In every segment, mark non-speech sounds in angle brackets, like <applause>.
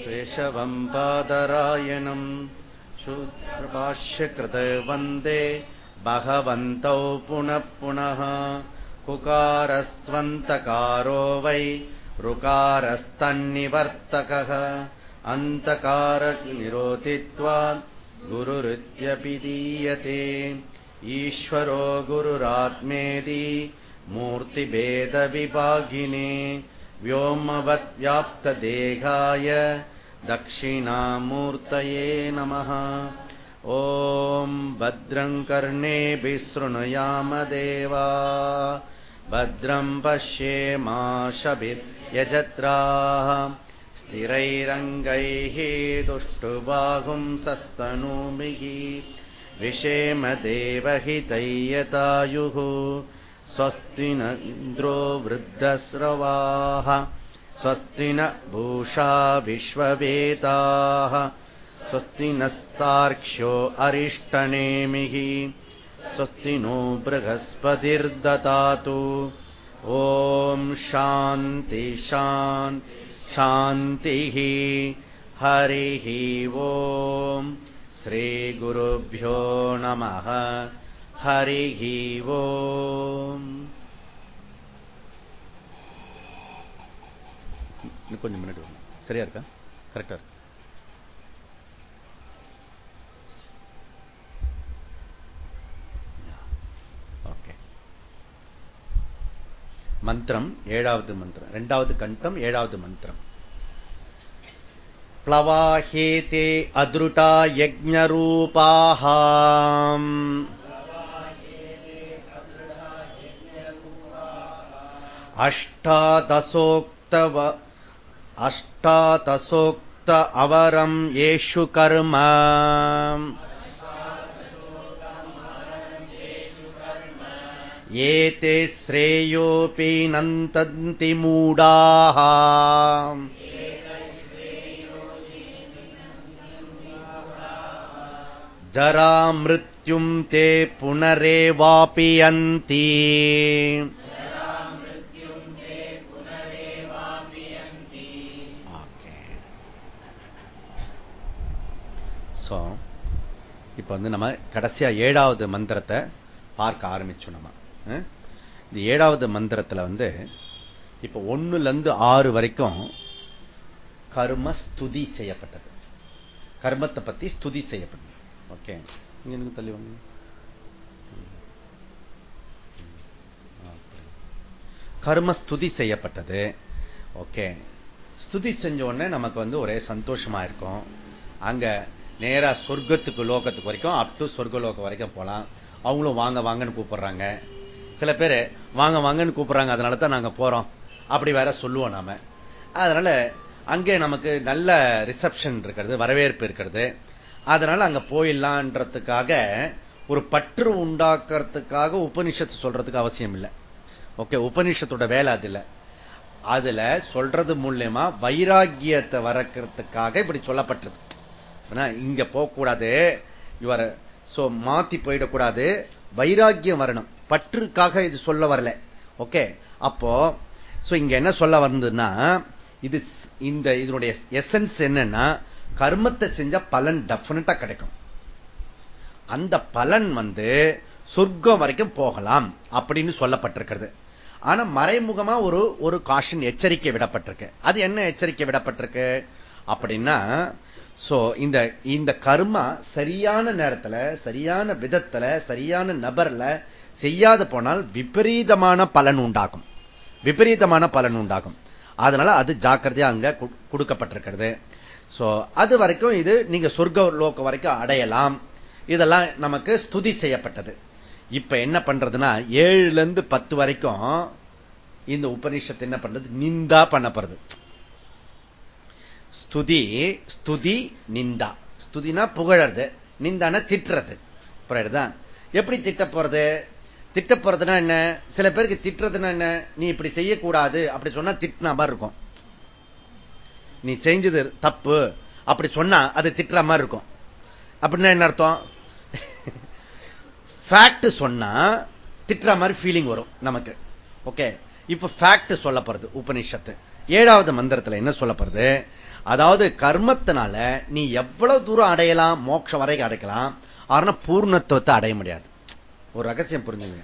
शेषवम् पादरायणम् शूद्रभाष्यकृत वन्दे भगवन्तौ पुनः पुनः। कुकारस्त्वन्तकारो वै ऋकारस्तन्निवर्तकः। अन्तकारनिरोधित्वात् गुरुरित्यपि दीयते। ईश्वरो गुरुरात्मेति मूर्तिभेदविभागिने व्योमवद्व्याप्तदेहाय दक्षिणामूर्तये नमः। ॐ भद्रम् कर्णेभिः शृणुयामदेवा भद्रम् पश्येमाशभिर्यजत्राः स्थिरैरङ्गैः सस्तनूभिः विषेमदेवहितैयतायुः स्वस्ति न इन्द्रो वृद्धस्रवाः स्वस्ति न भूषा विश्ववेताः स्वस्ति नस्तार्क्ष्यो अरिष्टनेमिः स्वस्ति नो बृहस्पतिर्दतातु ॐ शान्ति शान्ति शान्तिः। हरिः ॐ। श्रीगुरुभ्यो नमः हरिः ॐ இன்னும் கொஞ்சம் முன்னாடி வரணும் சரியா இருக்கா கரெக்டா இருக்கு ஓகே மந்திரம் ஏழாவது மந்திரம் இரண்டாவது கண்டம் ஏழாவது மந்திரம் प्लवाहेते अदृटा यज्ञरूपाः अष्टादशोक्तव अष्टादशोक्त अवरम् येषु कर्म एते श्रेयोऽपि नन्तन्ति मूढाः जरा मृत्युम् ते पुनरेवापि यन्ति சோ இப்ப வந்து நம்ம கடைசியா ஏழாவது மந்திரத்தை பார்க்க ஆரம்பிச்சோம் நம்ம. இந்த ஏழாவது மந்திரத்துல வந்து இப்ப ஒண்ணுல இருந்து ஆறு வரைக்கும் கர்ம ஸ்துதி செய்யப்பட்டது. கர்மத்தை பத்தி ஸ்துதி செய்யப்பட்டது. ஓகே? இங்க எனக்கு தள்ளி வாங்க. கர்ம ஸ்துதி செய்யப்பட்டது. ஓகே? ஸ்துதி செஞ்ச உடனே நமக்கு வந்து ஒரே சந்தோஷமா இருக்கும். அங்க நேரா சொர்க்கத்துக்கு லோகத்துக்கு வரைக்கும் அப் டு சொர்க்க லோகம் வரைக்கும் போலாம். அவங்களும் வாங்க வாங்கன்னு கூப்பிடுறாங்க. சில பேர் வாங்க வாங்கன்னு கூப்பிடுறாங்க. அதனால தான் நாங்க போறோம். அப்படி வேற சொல்லுவோம் நாம. அதனால அங்கே நமக்கு நல்ல ரிசப்ஷன் இருக்கிறது வரவேற்பு இருக்கிறது. அதனால அங்க போயிடலான்றதுக்காக ஒரு பற்று உண்டாக்குறதுக்காக உபனிஷத்து சொல்றதுக்கு அவசியம் இல்லை. ஓகே உபனிஷத்தோட வேலை அது இல்லை. அதுல சொல்றது மூலியமா வைராகியத்தை வரக்கிறதுக்காக இப்படி சொல்லப்பட்டது இங்க போகக்கூடாது. இவர சோ மாத்தி போயிடக்கூடாது. வைராக்கியம் வரணும். பற்றுக்காக இது சொல்ல வரல. ஓகே அப்போ சோ இங்க என்ன சொல்ல வந்ததுன்னா இது இந்த இதனுடைய எசன்ஸ் என்னன்னா கர்மத்தை செஞ்ச பலன் டெபினட்டா கிடைக்கும். அந்த பலன் வந்து சொர்க்கம் வரைக்கும் போகலாம் அப்படின்னு சொல்லப்பட்டிருக்கிறது. ஆனா மறைமுகமா ஒரு ஒரு காஷன் எச்சரிக்கை விடப்பட்டிருக்கு. அது என்ன எச்சரிக்கை விடப்பட்டிருக்கு? அப்படின்னா சோ இந்த இந்த கர்மா சரியான நேரத்துல சரியான விதத்துல சரியான நபர்ல செய்யாத போனால் விபரீதமான பலன் உண்டாகும். விபரீதமான பலன் உண்டாகும். அதனால அது ஜாக்கிரதையா அங்க கொடுக்கப்பட்டிருக்கிறது. சோ அது வரைக்கும் இது நீங்க சொர்க்க லோக்கம் வரைக்கும் அடையலாம். இதெல்லாம் நமக்கு ஸ்துதி செய்யப்பட்டது. இப்ப என்ன பண்றதுன்னா ஏழுல இருந்து பத்து வரைக்கும் இந்த உபனிஷத்து என்ன பண்றது? நிந்தா பண்ணப்படுறது ஸ்துதி ஸ்துதி நிந்தா. ஸ்துதினா புகழறது நிந்தான திட்டுறது. புரியுதா? எப்படி திட்ட போறது? திட்ட போறதுன்னா என்ன? சில பேருக்கு திட்டுறதுன்னா என்ன? நீ இப்படி செய்யக்கூடாது. அப்படி சொன்னா திட்டின மாதிரி இருக்கும். நீ செஞ்சது தப்பு. அப்படி சொன்னா அது திட்டுற மாதிரி இருக்கும். அப்படின்னா என்ன அர்த்தம்? <laughs> ஃபேக்ட் சொன்னா திட்டுற மாதிரி ஃபீலிங் வரும் நமக்கு. ஓகே இப்ப ஃபேக்ட் சொல்லப்படுறது உபனிஷத்து. ஏழாவது மந்திரத்துல என்ன சொல்லப்படுது அதாவது கர்மத்தினால நீ எவ்வளவு தூரம் அடையலாம் மோட்சம் வரைக்கும் அடைக்கலாம் ஆனா பூர்ணத்துவத்தை அடைய முடியாது. ஒரு ரகசியம் புரிஞ்சுங்க.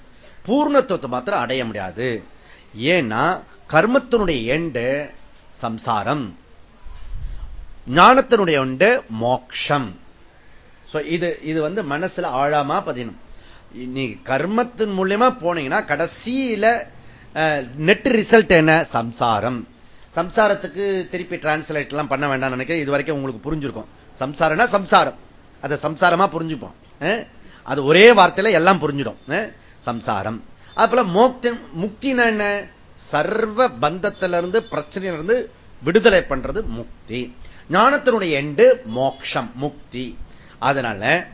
பூர்ணத்துவத்தை மாத்திரம் அடைய முடியாது. ஏன்னா கர்மத்தினுடைய எண்டு சம்சாரம். ஞானத்தினுடைய உண்டு மோக்ஷம். இது இது வந்து மனசுல ஆழமா பதியணும். நீ கர்மத்தின் மூலியமா போனீங்கன்னா கடைசியில நெட் ரிசல்ட் என்ன? சம்சாரம். சம்சாரத்துக்கு திருப்பி டிரான்ஸ்லேட் எல்லாம் பண்ண வேண்டாம் நினைக்கிறேன். இது வரைக்கும் உங்களுக்கு புரிஞ்சிருக்கும். சம்சாரம்னா சம்சாரம். அதை சம்சாரமா புரிஞ்சுப்போம். அது ஒரே வார்த்தையில எல்லாம் புரிஞ்சிடும். சம்சாரம். அதுபோல மோக்தி முக்தினா என்ன? சர்வ பந்தத்திலிருந்து பிரச்சனையிலிருந்து விடுதலை பண்றது முக்தி. ஞானத்தினுடைய எண்டு மோக்ஷம் முக்தி. அதனால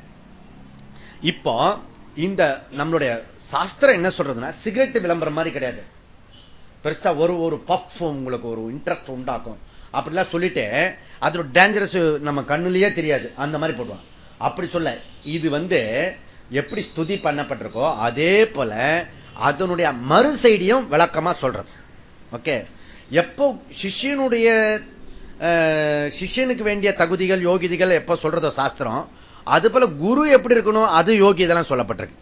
இப்போ இந்த நம்மளுடைய சாஸ்திரம் என்ன சொல்றதுன்னா சிகரெட் விளம்பரம் மாதிரி கிடையாது. பெருசா ஒரு ஒரு பஃப் உங்களுக்கு ஒரு இன்ட்ரெஸ்ட் உண்டாக்கும். அப்படிலாம் சொல்லிட்டு அதோட டேஞ்சரஸ் நம்ம கண்ணுலயே தெரியாது. அந்த மாதிரி போடுவான் அப்படி சொல்ல இது வந்து எப்படி ஸ்துதி பண்ணப்பட்டிருக்கோ அதே போல அதனுடைய மறு சைடியும் விளக்கமா சொல்றது. ஓகே எப்போ சிஷியனுடைய சிஷியனுக்கு வேண்டிய தகுதிகள் யோகிதிகள் எப்ப சொல்றதோ சாஸ்திரம் அது போல குரு எப்படி இருக்கணும் அது யோகி இதெல்லாம் சொல்லப்பட்டிருக்கு.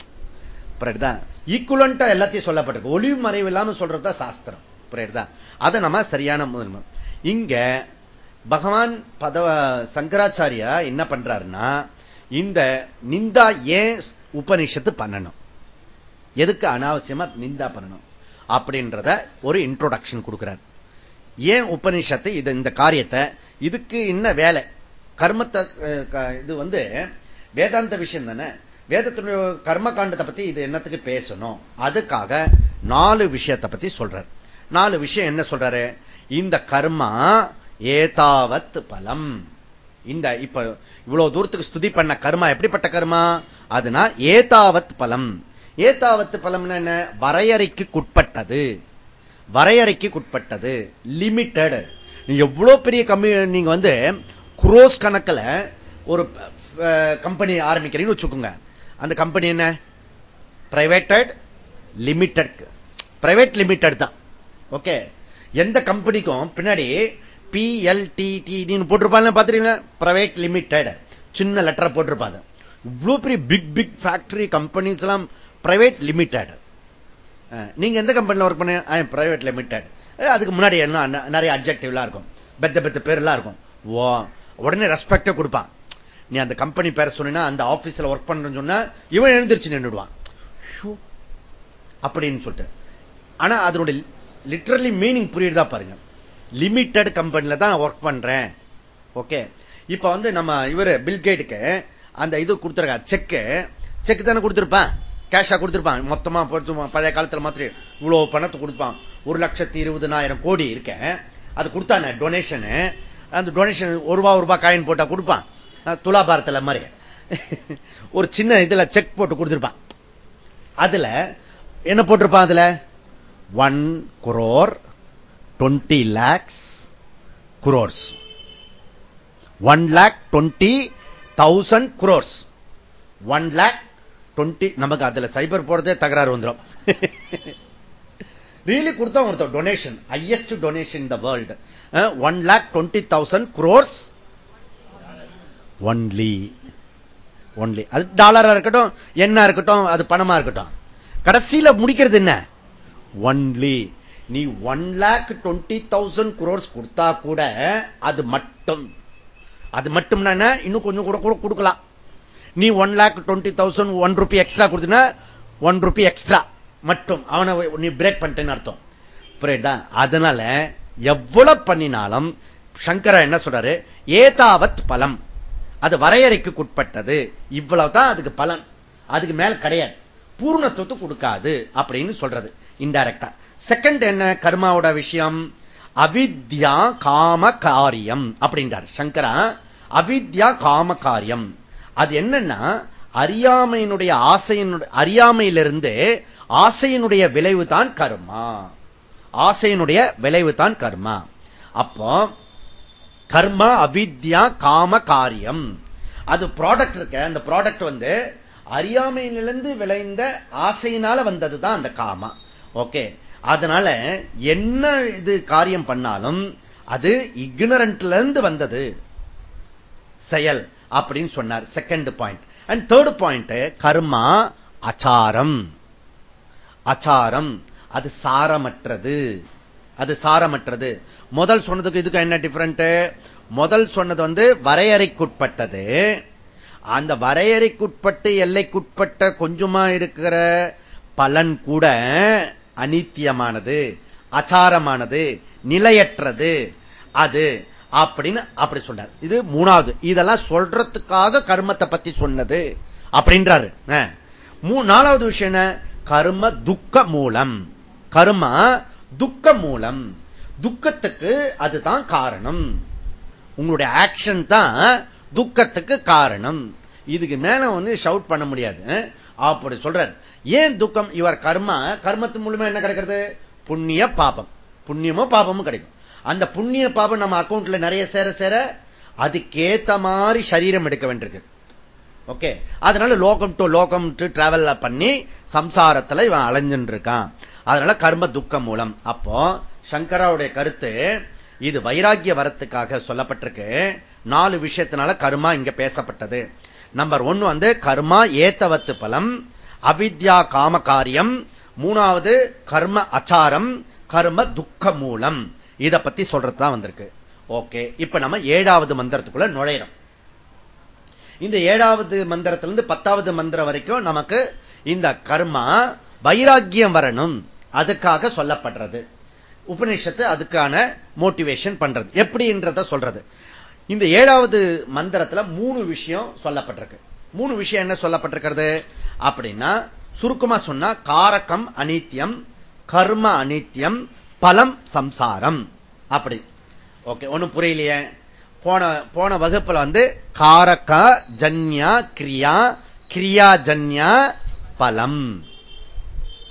புரியுதா ஈக்குவலண்டா எல்லாத்தையும் சொல்லப்பட்டிருக்கு. ஒளிவு மறைவு இல்லாம சொல்றதுதான் சாஸ்திரம். புரியுதா? அதை நம்ம சரியான முதன்மை இங்க பகவான் பதவ சங்கராச்சாரியா என்ன பண்றாருன்னா இந்த நிந்தா ஏன் உபனிஷத்து பண்ணணும்? எதுக்கு அனாவசியமா நிந்தா பண்ணணும்? அப்படின்றத ஒரு இன்ட்ரோடக்ஷன் கொடுக்கிறார். ஏன் உபனிஷத்து இது இந்த காரியத்தை? இதுக்கு என்ன வேலை. கர்மத்தை இது வந்து வேதாந்த விஷயம் தானே? வேதத்துடைய கர்ம காண்டத்தை பத்தி இது என்னத்துக்கு பேசணும்? அதுக்காக நாலு விஷயத்தை பத்தி சொல்றார். நாலு விஷயம் என்ன சொல்றாரு? இந்த கர்மா ஏதாவத் பலம். இந்த இப்ப இவ்வளவு தூரத்துக்கு ஸ்துதி பண்ண கர்மா எப்படிப்பட்ட கர்மா? அதுனா ஏதாவத் பலம். ஏதாவத் பலம் என்ன? வரையறைக்குட்பட்டது வரையறைக்குட்பட்டது லிமிட்டட் எவ்வளவு பெரிய கம்மி நீங்க வந்து குரோஸ் கணக்கில் ஒரு கம்பெனி ஆரம்பிக்கிறீங்கன்னு வச்சுக்கோங்க. அந்த கம்பெனி என்ன? பிரைவேட்டட் லிமிட்டட் பிரைவேட் லிமிட்டட் தான். ஓகே எந்த கம்பெனிக்கும் பின்னாடி பிஎல்டிடின்னு போட்டிருப்பாங்க பாத்துறீங்களா பிரைவேட் லிமிடெட் சின்ன லெட்டரை போட்டிருப்பாங்க இவ்வளவு பெரிய பிக் பிக் ஃபேக்டரி கம்பெனிஸ் எல்லாம் பிரைவேட் லிமிடெட் நீங்க எந்த கம்பெனியில் ஒர்க் பண்ண பிரைவேட் லிமிடெட் அதுக்கு முன்னாடி என்ன நிறைய அப்ஜெக்டிவ்லாம் இருக்கும். பெத்த பெத்த பேர்லாம் இருக்கும். ஓ உடனே ரெஸ்பெக்ட கொடுப்பான். நீ அந்த கம்பெனி பேர சொன்னா அந்த ஆபீஸ்ல ஒர்க் பண்றேன்னு சொன்னா இவன் எழுந்திருச்சு நின்றுடுவான் அப்படின்னு சொல்லிட்டு. ஆனா அதனுடைய லிட்டரலி மீனிங் புரியுதா பாருங்க. லிமிட்டட் கம்பெனில தான் ஒர்க் பண்றேன். ஓகே இப்ப வந்து நம்ம இவர் பில்கேட்டுக்கு அந்த இது கொடுத்துருக்க செக்கு செக் தானே கொடுத்துருப்பான். கேஷா கொடுத்துருப்பான். மொத்தமா பழைய காலத்துல மாத்திரம் இவ்வளவு பணத்தை கொடுப்பான். ஒரு லட்சத்தி இருபதுனாயிரம் கோடி இருக்கேன் அது கொடுத்தானே டொனேஷனு அந்த டொனேஷன் ஒரு ரூபா ஒரு ரூபாய் காயின் போட்டா கொடுப்பான். துலாபாரத்தில் மாதிரி. ஒரு சின்ன இதுல செக் போட்டு கொடுத்துருப்பான். அதுல என்ன போட்டிருப்பான் அதுல? One crore twenty lakhs crores one lakh twenty thousand crores one lakh twenty நமக்கு அதுல சைபர் போடுறதே தகராறு வந்துடும் ரீலி <laughs> கொடுத்தா ஒருத்தர் டொனேஷன் ஹையஸ்ட் டொனேஷன் இந்த world one lakh twenty thousand crores only only அது டாலரா இருக்கட்டும் என்ன இருக்கட்டும் அது பணமா இருக்கட்டும். கடைசியில முடிக்கிறது என்ன? ஒன்லி நீ one lakh twenty thousand crores கொடுத்தா கூட அது மட்டும். அது மட்டும்னா இன்னும் கொஞ்சம் கூட கூட கொடுக்கலாம். நீ one lakh twenty thousand one rupee extra கொடுத்தீங்கன்னா ஒன் ருபி எக்ஸ்ட்ரா மட்டும். அவனை நீ பிரேக் பண்ணிட்டேன்னு அர்த்தம். புரியுதா? அதனால எவ்வளவு பண்ணினாலும் சங்கரா என்ன சொல்றாரு? ஏதாவத் பலம் அது வரையறைக்குட்பட்டது. இவ்வளவுதான் அதுக்கு பலன். அதுக்கு மேல கிடையாது. பூர்ணத்துவத்தை கொடுக்காது அப்படின்னு சொல்றது இன்டைரக்டா செகண்ட் என்ன? கர்மாவோட விஷயம். அவித்யா காம காரியம் அப்படின்றார். சங்கரா அவித்யா காம காரியம். அது என்னன்னா அறியாமையினுடைய ஆசையினுடைய அறியாமையிலிருந்து ஆசையினுடைய விளைவு தான் கர்மா. ஆசையினுடைய விளைவு தான் கர்மா. அப்போ கர்மா அவித்யா காம காரியம். அது ப்ராடக்ட் இருக்க. அந்த ப்ராடக்ட் வந்து அறியாமையிலிருந்து விளைந்த ஆசையினால வந்ததுதான் அந்த காமா. ஓகே அதனால என்ன இது காரியம் பண்ணாலும் அது இக்னரண்ட்ல இருந்து வந்தது. செயல் அப்படின்னு சொன்னார். Second point and third point கர்மா அச்சாரம். அச்சாரம் அது சாரமற்றது. அது சாரமற்றது. முதல் சொன்னதுக்கு இதுக்கு என்ன டிஃபரண்ட் முதல் சொன்னது வந்து வரையறைக்குட்பட்டது. அந்த வரையறைக்குட்பட்டு எல்லைக்குட்பட்ட கொஞ்சமா இருக்கிற பலன் கூட அனித்தியமானது அச்சாரமானது நிலையற்றது. அது அப்படின்னு அப்படி சொன்னார் இது மூணாவது. இதெல்லாம் சொல்றதுக்காக கர்மத்தை பத்தி சொன்னது அப்படின்றாரு. நாலாவது விஷயம் என்ன? கர்ம துக்க மூலம். கர்மா துக்க மூலம். துக்கத்துக்கு அதுதான் காரணம். உங்களுடைய ஆக்ஷன் தான் துக்கத்துக்கு காரணம். இதுக்கு மேல வந்து ஷவுட் பண்ண முடியாது. அப்படி சொல்றார். ஏன் துக்கம்? இவர் கர்மா கர்மத்து மூலமா என்ன கிடைக்கிறது? புண்ணிய பாபம். புண்ணியமோ பாபமும் கிடைக்கும். அந்த புண்ணிய பாபம் நம்ம அக்கௌண்ட்ல நிறைய சேர சேர அதுக்கேத்த மாதிரி சரீரம் எடுக்க வேண்டியிருக்கு. ஓகே அதனால லோகம் டு லோகம் டு டிராவல் பண்ணி சம்சாரத்துல இவன் அலைஞ்சுட்டு இருக்கான் அதனால கர்ம துக்கம் மூலம். அப்போ சங்கராவுடைய கருத்து இது வைராக்கிய வரத்துக்காக சொல்லப்பட்டிருக்கு. நாலு விஷயத்தினால கர்மா இங்க பேசப்பட்டது. நம்பர் ஒன்னு வந்து கர்மா ஏத்தவத்து பலம் அவித்யா காம காரியம் மூணாவது கர்ம அச்சாரம் கர்ம துக்க மூலம். இத பத்தி சொல்றதுதான் வந்திருக்கு. ஓகே இப்ப நம்ம ஏழாவது மந்திரத்துக்குள்ள நுழையிறோம். இந்த ஏழாவது மந்திரத்திலிருந்து பத்தாவது மந்திரம் வரைக்கும் நமக்கு இந்த கர்மா வைராக்கியம் வரணும். அதுக்காக சொல்லப்படுறது. உபநிஷத்து அதுக்கான மோட்டிவேஷன் பண்றது. எப்படின்றத சொல்றது. இந்த ஏழாவது மந்திரத்துல மூணு விஷயம் சொல்லப்பட்டிருக்கு. மூணு விஷயம் என்ன சொல்லப்பட்டிருக்கிறது? அப்படின்னா சுருக்கமா சொன்னா காரகம் அனித்தியம் கர்ம அனித்தியம் பலம் சம்சாரம். அப்படி. ஓகே ஒண்ணும் புரியலையே? போன போன வகுப்புல வந்து காரக ஜன்யா கிரியா கிரியா ஜன்யா பலம்.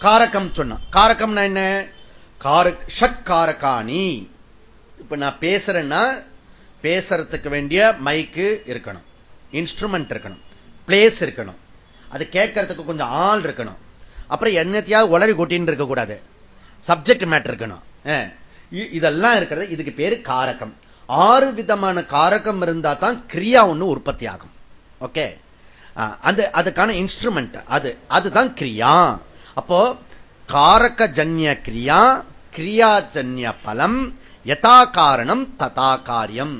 காரகம் சொன்ன. காரகம்னா என்ன? ஷட்காரகாணி. இப்ப நான் பேசுறேன்னா பேசுறதுக்கு வேண்டிய மைக்கு இருக்கணும். இன்ஸ்ட்ருமெண்ட் இருக்கணும். பிளேஸ் இருக்கணும். அது கேட்கறதுக்கு கொஞ்சம் ஆள் இருக்கணும். அப்புறம் என்னத்தையாவது உளறி கொட்டின்னு இருக்கக்கூடாது சப்ஜெக்ட் மேட்டர் இருக்கணும். இதெல்லாம் இருக்கிறது. இதுக்கு பேரு காரகம். ஆறு விதமான காரகம் இருந்தா தான் கிரியா ஒண்ணு உற்பத்தி ஆகும் ஓகே அந்த அதுக்கான இன்ஸ்ட்ருமெண்ட் அது அதுதான் கிரியா. அப்போ காரக ஜன்ய கிரியா கிரியாஜன்ய பலம் யதா காரணம் ததா காரியம்.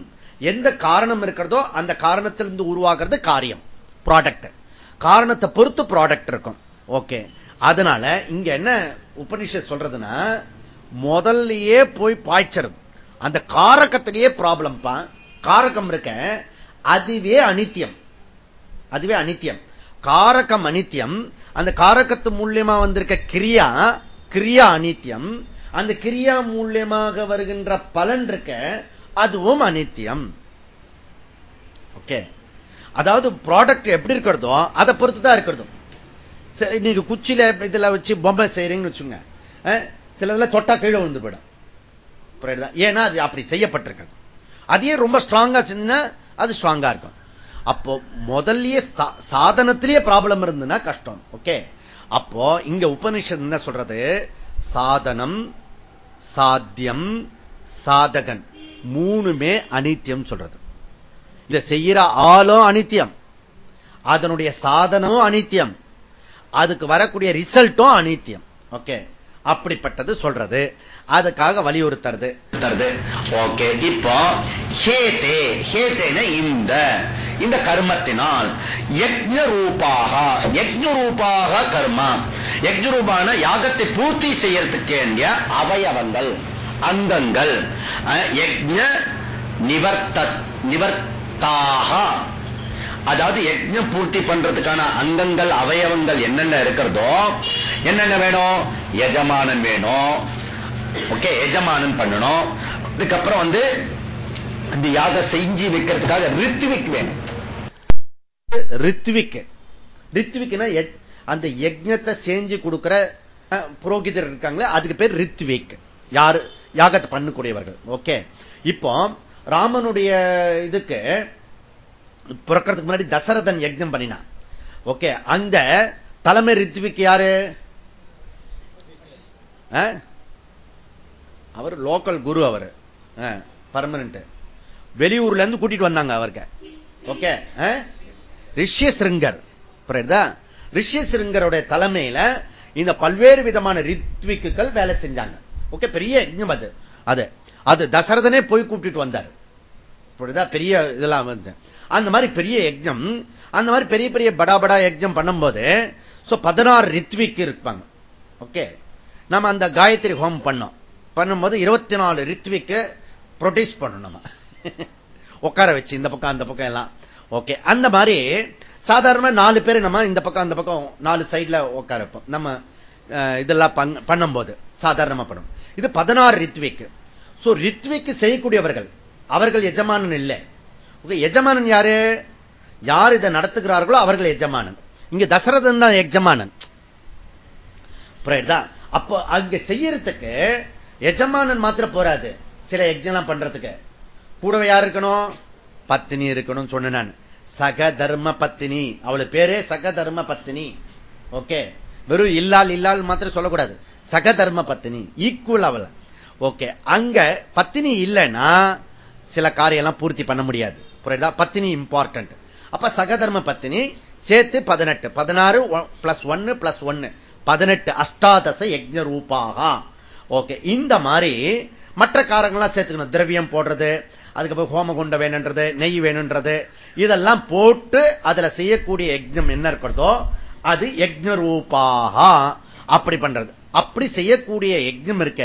எந்த காரணம் இருக்கிறதோ அந்த காரணத்திலிருந்து உருவாகிறது காரியம் ப்ராடக்ட் காரணத்தை பொறுத்து ப்ராடக்ட் இருக்கும். ஓகே அதனால இங்க என்ன உபனிஷ சொல்றதுன்னா முதல்லயே போய் பாய்ச்சறது. அந்த காரகத்திலேயே ப்ராப்ளம் காரகம் இருக்க அதுவே அனித்தியம். அதுவே அனித்தியம். காரகம் அனித்தியம் அந்த காரகத்து மூலியமா வந்திருக்க கிரியா கிரியா அனித்தியம் அந்த கிரியா மூலியமாக வருகின்ற பலன் இருக்க அதுவும் அனித்தியம் ஓகே. அதாவது ப்ராடக்ட் எப்படி இருக்கிறதோ அதை பொறுத்து தான் இருக்கிறதும் சரி நீங்க குச்சியில இதுல வச்சு பொம்மை செய்யறீங்கன்னு வச்சுங்க சிலதுல தொட்டா கீழே விழுந்து போயிடும். ஏன்னா அது அப்படி செய்யப்பட்டிருக்கு அதையே ரொம்ப ஸ்ட்ராங்கா செஞ்சுன்னா அது ஸ்ட்ராங்கா இருக்கும். அப்போ முதல்லயே சாதனத்திலேயே ப்ராப்ளம் இருந்ததுன்னா கஷ்டம். ஓகே அப்போ இங்க உபனிஷத் என்ன சொல்றது? சாதனம் சாத்தியம் சாதகன். மூணுமே அனித்தியம் சொல்றது. இத செய்யற ஆளும் அனித்தியம். அதனுடைய சாதனமும் அனித்தியம். அதுக்கு வரக்கூடிய ரிசல்ட்டும் அனித்தியம். ஓகே அப்படிப்பட்டது சொல்றது. அதுக்காக வலியுறுத்துறது. ஓகே இப்போ ஹேதே ஹேதேன இந்த இந்த கர்மத்தினால் யஜ்ஞ ரூபாக யஜ்ஞ ரூபாக கர்ம. யஜ்ஞ ரூபான யாகத்தை பூர்த்தி செய்யறதுக்கு வேண்டிய அவயவங்கள் அங்கங்கள் யஜ்ஞ நிவர்த்த நிவர்த்தாக. அதாவது யஜ்ஞம் பூர்த்தி பண்றதுக்கான அங்கங்கள் அவயவங்கள் என்னென்ன இருக்கிறதோ என்னென்ன வேணும்? எஜமானன் வேணும். ஓகே எஜமானன் பண்ணணும். அதுக்கப்புறம் வந்து இந்த யாக செஞ்சு வைக்கிறதுக்காக ரித்விக் வேணும். ரித்விக். ரித்விக்னா அந்த யஜ்ஞத்தை செஞ்சு கொடுக்கிற புரோகிதர் இருக்காங்களே அதுக்கு பேர் ரித்விக். யாரு? யாகத்தை பண்ணக்கூடியவர்கள். ஓகே இப்போ ராமனுடைய இதுக்கு பிறக்கிறதுக்கு முன்னாடி தசரதன் யஜ்ஞம் பண்ணினான் ஓகே அந்த தலைமை ரித்விக் யாரு? Our local Guru our. Permanent வெளியூர்ல இருந்து கூட்டிட்டு வந்தாங்க அவருக்கு ஓகே ரிஷ்யசிருங்கர் புரியுதா? ரிஷ்யசிருங்கருடைய தலைமையில இந்த பல்வேறு விதமான ரித்விக்குகள் வேலை செஞ்சாங்க. ஓகே பெரிய யஜ்ஞம் அது. அது அது தசரதனே போய் கூப்பிட்டு வந்தார். புரியுதா? பெரிய இதெல்லாம் வந்து. அந்த மாதிரி பெரிய யஜ்ஞம் அந்த மாதிரி பெரிய பெரிய படா படா யஜ்ஞம் பண்ணும்போது பதினாறு ரித்விக் இருப்பாங்க. ஓகே நம்ம அந்த காயத்ரி ஹோம் பண்ணோம். பண்ணும்போது இருபத்தி நாலு ரித்விக்கு ப்ரொடியூஸ் பண்ணணும் நம்ம. உட்கார வச்சு இந்த பக்கம் அந்த பக்கம் எல்லாம். ஓகே அந்த மாதிரி சாதாரண நாலு பேர் நம்ம இந்த பக்கம் அந்த பக்கம் நாலு சைட்ல உட்கார வைப்போம். நம்ம இதெல்லாம் பண்ணும்போது சாதாரணமா பண்ணும் இது பதினாறு ரித்விக்கு. சோ ரித்விக்கு செய்யக்கூடியவர்கள் அவர்கள் எஜமானன் இல்லை. எஜமானன் யாரு? யார் இதை நடத்துகிறார்களோ அவர்கள் எஜமானன். இங்க தசரதன் தான் எஜமானன். அப்ப அப்போ அங்க செய்யறதுக்கு எஜமானன் மாத்திர போராது சில எக்ஸாம் பண்றதுக்கு. கூடவே யார் இருக்கணும்? பத்தினி இருக்கணும் சொன்னேன் நான். சக தர்ம பத்தினி. அவளு பேரே சக தர்ம பத்தினி. ஓகே? வெறும் இல்லால் இல்லால் மாத்திரம் சொல்லக்கூடாது. சக தர்ம பத்தினி. ஈக்குவல் அவள். ஓகே? அங்க பத்தினி இல்லைன்னா சில காரியெல்லாம் பூர்த்தி பண்ண முடியாது. புரியுதா? பத்தினி இம்பார்ட்டன்ட் அப்ப சகதர்ம பத்தினி சேர்த்து பதினெட்டு. பதினாறு பிளஸ் ஒன்னு பிளஸ் ஒன்னு பதினெட்டு அஷ்டாதச யஜ்ஞ ரூபாக ஓகே இந்த மாதிரி மற்ற காரங்கள்லாம் சேர்த்துக்கணும். திரவியம் போடுறது அதுக்கப்புறம் ஹோமகுண்ட வேணுன்றது நெய் வேணுன்றது இதெல்லாம் போட்டு அதுல செய்யக்கூடிய யஜ்ஞம் என்ன இருக்கிறதோ அது யஜ்ஞ ரூபாக அப்படி பண்றது. அப்படி செய்யக்கூடிய யஜ்ஞம் இருக்க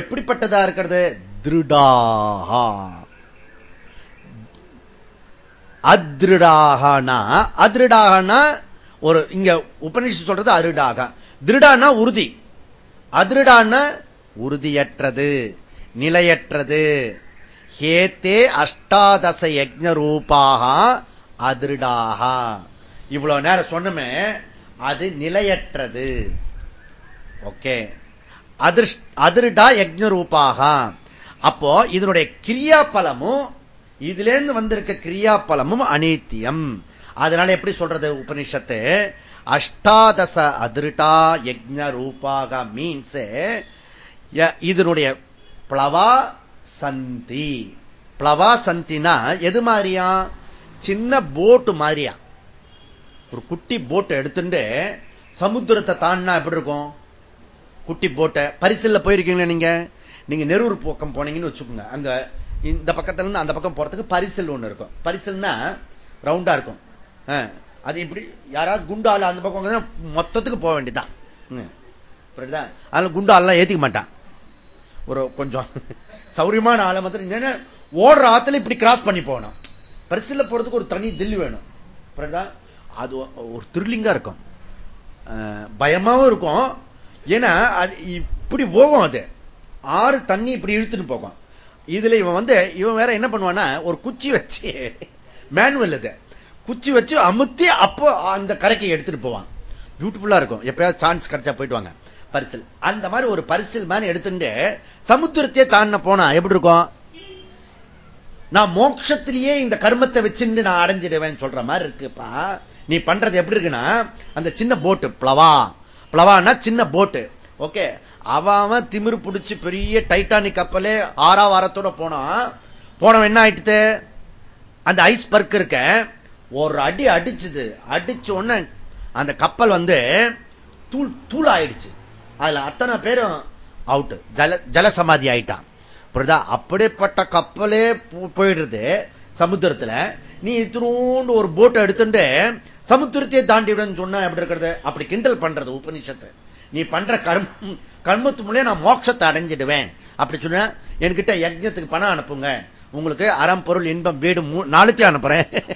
எப்படிப்பட்டதா இருக்கிறது? திருடாகா அத்ருடாகனா அதிருடாகனா ஒரு இங்க உபநிஷம் சொல்றது அருடாக திருடானா உறுதி. அதிருடான உறுதியற்றது நிலையற்றது. ஹேத்தே அஷ்டாதச யஜ்ன ரூபாக அதிருடாக. இவ்வளவு நேரம் சொன்னமே அது நிலையற்றது. ஓகே. அதிருடா யஜ்ன ரூபாக அப்போ இதனுடைய கிரியா பலமும் இதுல இருந்து வந்திருக்க கிரியா பலமும் அநீத்தியம் அதனால எப்படி சொல்றது உபனிஷத்து? அஷ்டாதச அதிருடா யஜ்ன ரூபாக மீன்ஸ் இதனுடைய பிளவா சந்தி. பிளவா சந்தினா எது மாதிரியா சின்ன போட்டு மாதிரியா ஒரு குட்டி போட்டை எடுத்துட்டு சமுத்திரத்தை தாண்டினா எப்படி இருக்கும்? குட்டி போட்டை. பரிசில்ல போயிருக்கீங்களா நீங்க? நீங்க நெரூர் பக்கம் போனீங்கன்னு வச்சுக்கோங்க. அங்க இந்த பக்கத்துல இருந்து அந்த பக்கம் போறதுக்கு பரிசல் ஒண்ணு இருக்கும். பரிசல்னா ரவுண்டா இருக்கும். அது இப்படி யாராவது குண்டால அந்த பக்கம் மொத்தத்துக்கு போக வேண்டியதான் ம். அதனால குண்டாலாம் ஏத்திக்க மாட்டான். ஒரு கொஞ்சம் சௌரியமான ஆளை மாத்திரம். என்னன்னா ஓடுற ஆத்துல இப்படி கிராஸ் பண்ணி போகணும். பரிசில் போறதுக்கு ஒரு தனி தில்லு வேணும். அது ஒரு திருலிங்கா இருக்கும். பயமாவும் இருக்கும். ஏன்னா அது இப்படி போகும் அது. ஆறு தண்ணி இப்படி இழுத்துட்டு போகும். இதுல இவன் வந்து இவன் வேற என்ன பண்ணுவான்னா ஒரு குச்சி வச்சு மேனுவல் அது குச்சி வச்சு அமுத்தி அப்போ அந்த கரைக்கு எடுத்துட்டு போவான். பியூட்டிஃபுல்லா இருக்கும். எப்பயாவது சான்ஸ் கிடைச்சா போயிட்டு வாங்க. பரிசில். அந்த மாதிரி ஒரு பரிசில் மாதிரி எடுத்துட்டு சமுத்திரத்தையே தாண்ட போனா எப்படி இருக்கும்? நான் மோட்சத்திலேயே இந்த கர்மத்தை வச்சுட்டு நான் அடைஞ்சிடுவேன் சொல்ற மாதிரி இருக்குப்பா. நீ பண்றது எப்படி இருக்குன்னா அந்த சின்ன போட்டு பிளவா. பிளவானா சின்ன போட்டு ஓகே அவன் திமிரு பிடிச்சு பெரிய டைட்டானிக் கப்பலே ஆறா வாரத்தோட போனான் போனவன் என்ன ஆயிட்டு அந்த ஐஸ் பர்க் இருக்க ஒரு அடி அடிச்சுது. அடிச்ச உடனே அந்த கப்பல் வந்து தூள் தூள் ஆயிடுச்சு அதுல அத்தனை பேரும் அவுட் ஜல ஜலசமாதி ஆயிட்டான். புரியுதா? அப்படிப்பட்ட கப்பலே போ- போயிடுறது சமுத்திரத்துல. நீ இத்தினோண்டு ஒரு போட்டை எடுத்துட்டு சமுத்திரத்தையே தாண்டி விடுன்னு சொன்னா எப்படி இருக்கிறது? அப்படி கிண்டல் பண்றது உபநிஷத்தை. நீ பண்ற கர்மம் கர்மத்து மூலியம் நான் மோட்சத்தை அடைஞ்சிடுவேன். அப்படி சொன்ன என்கிட்ட யஜ்ஞத்துக்கு பணம் அனுப்புங்க. உங்களுக்கு அறம் பொருள் இன்பம் வீடு மூ- அனுப்புறேன். <laughs>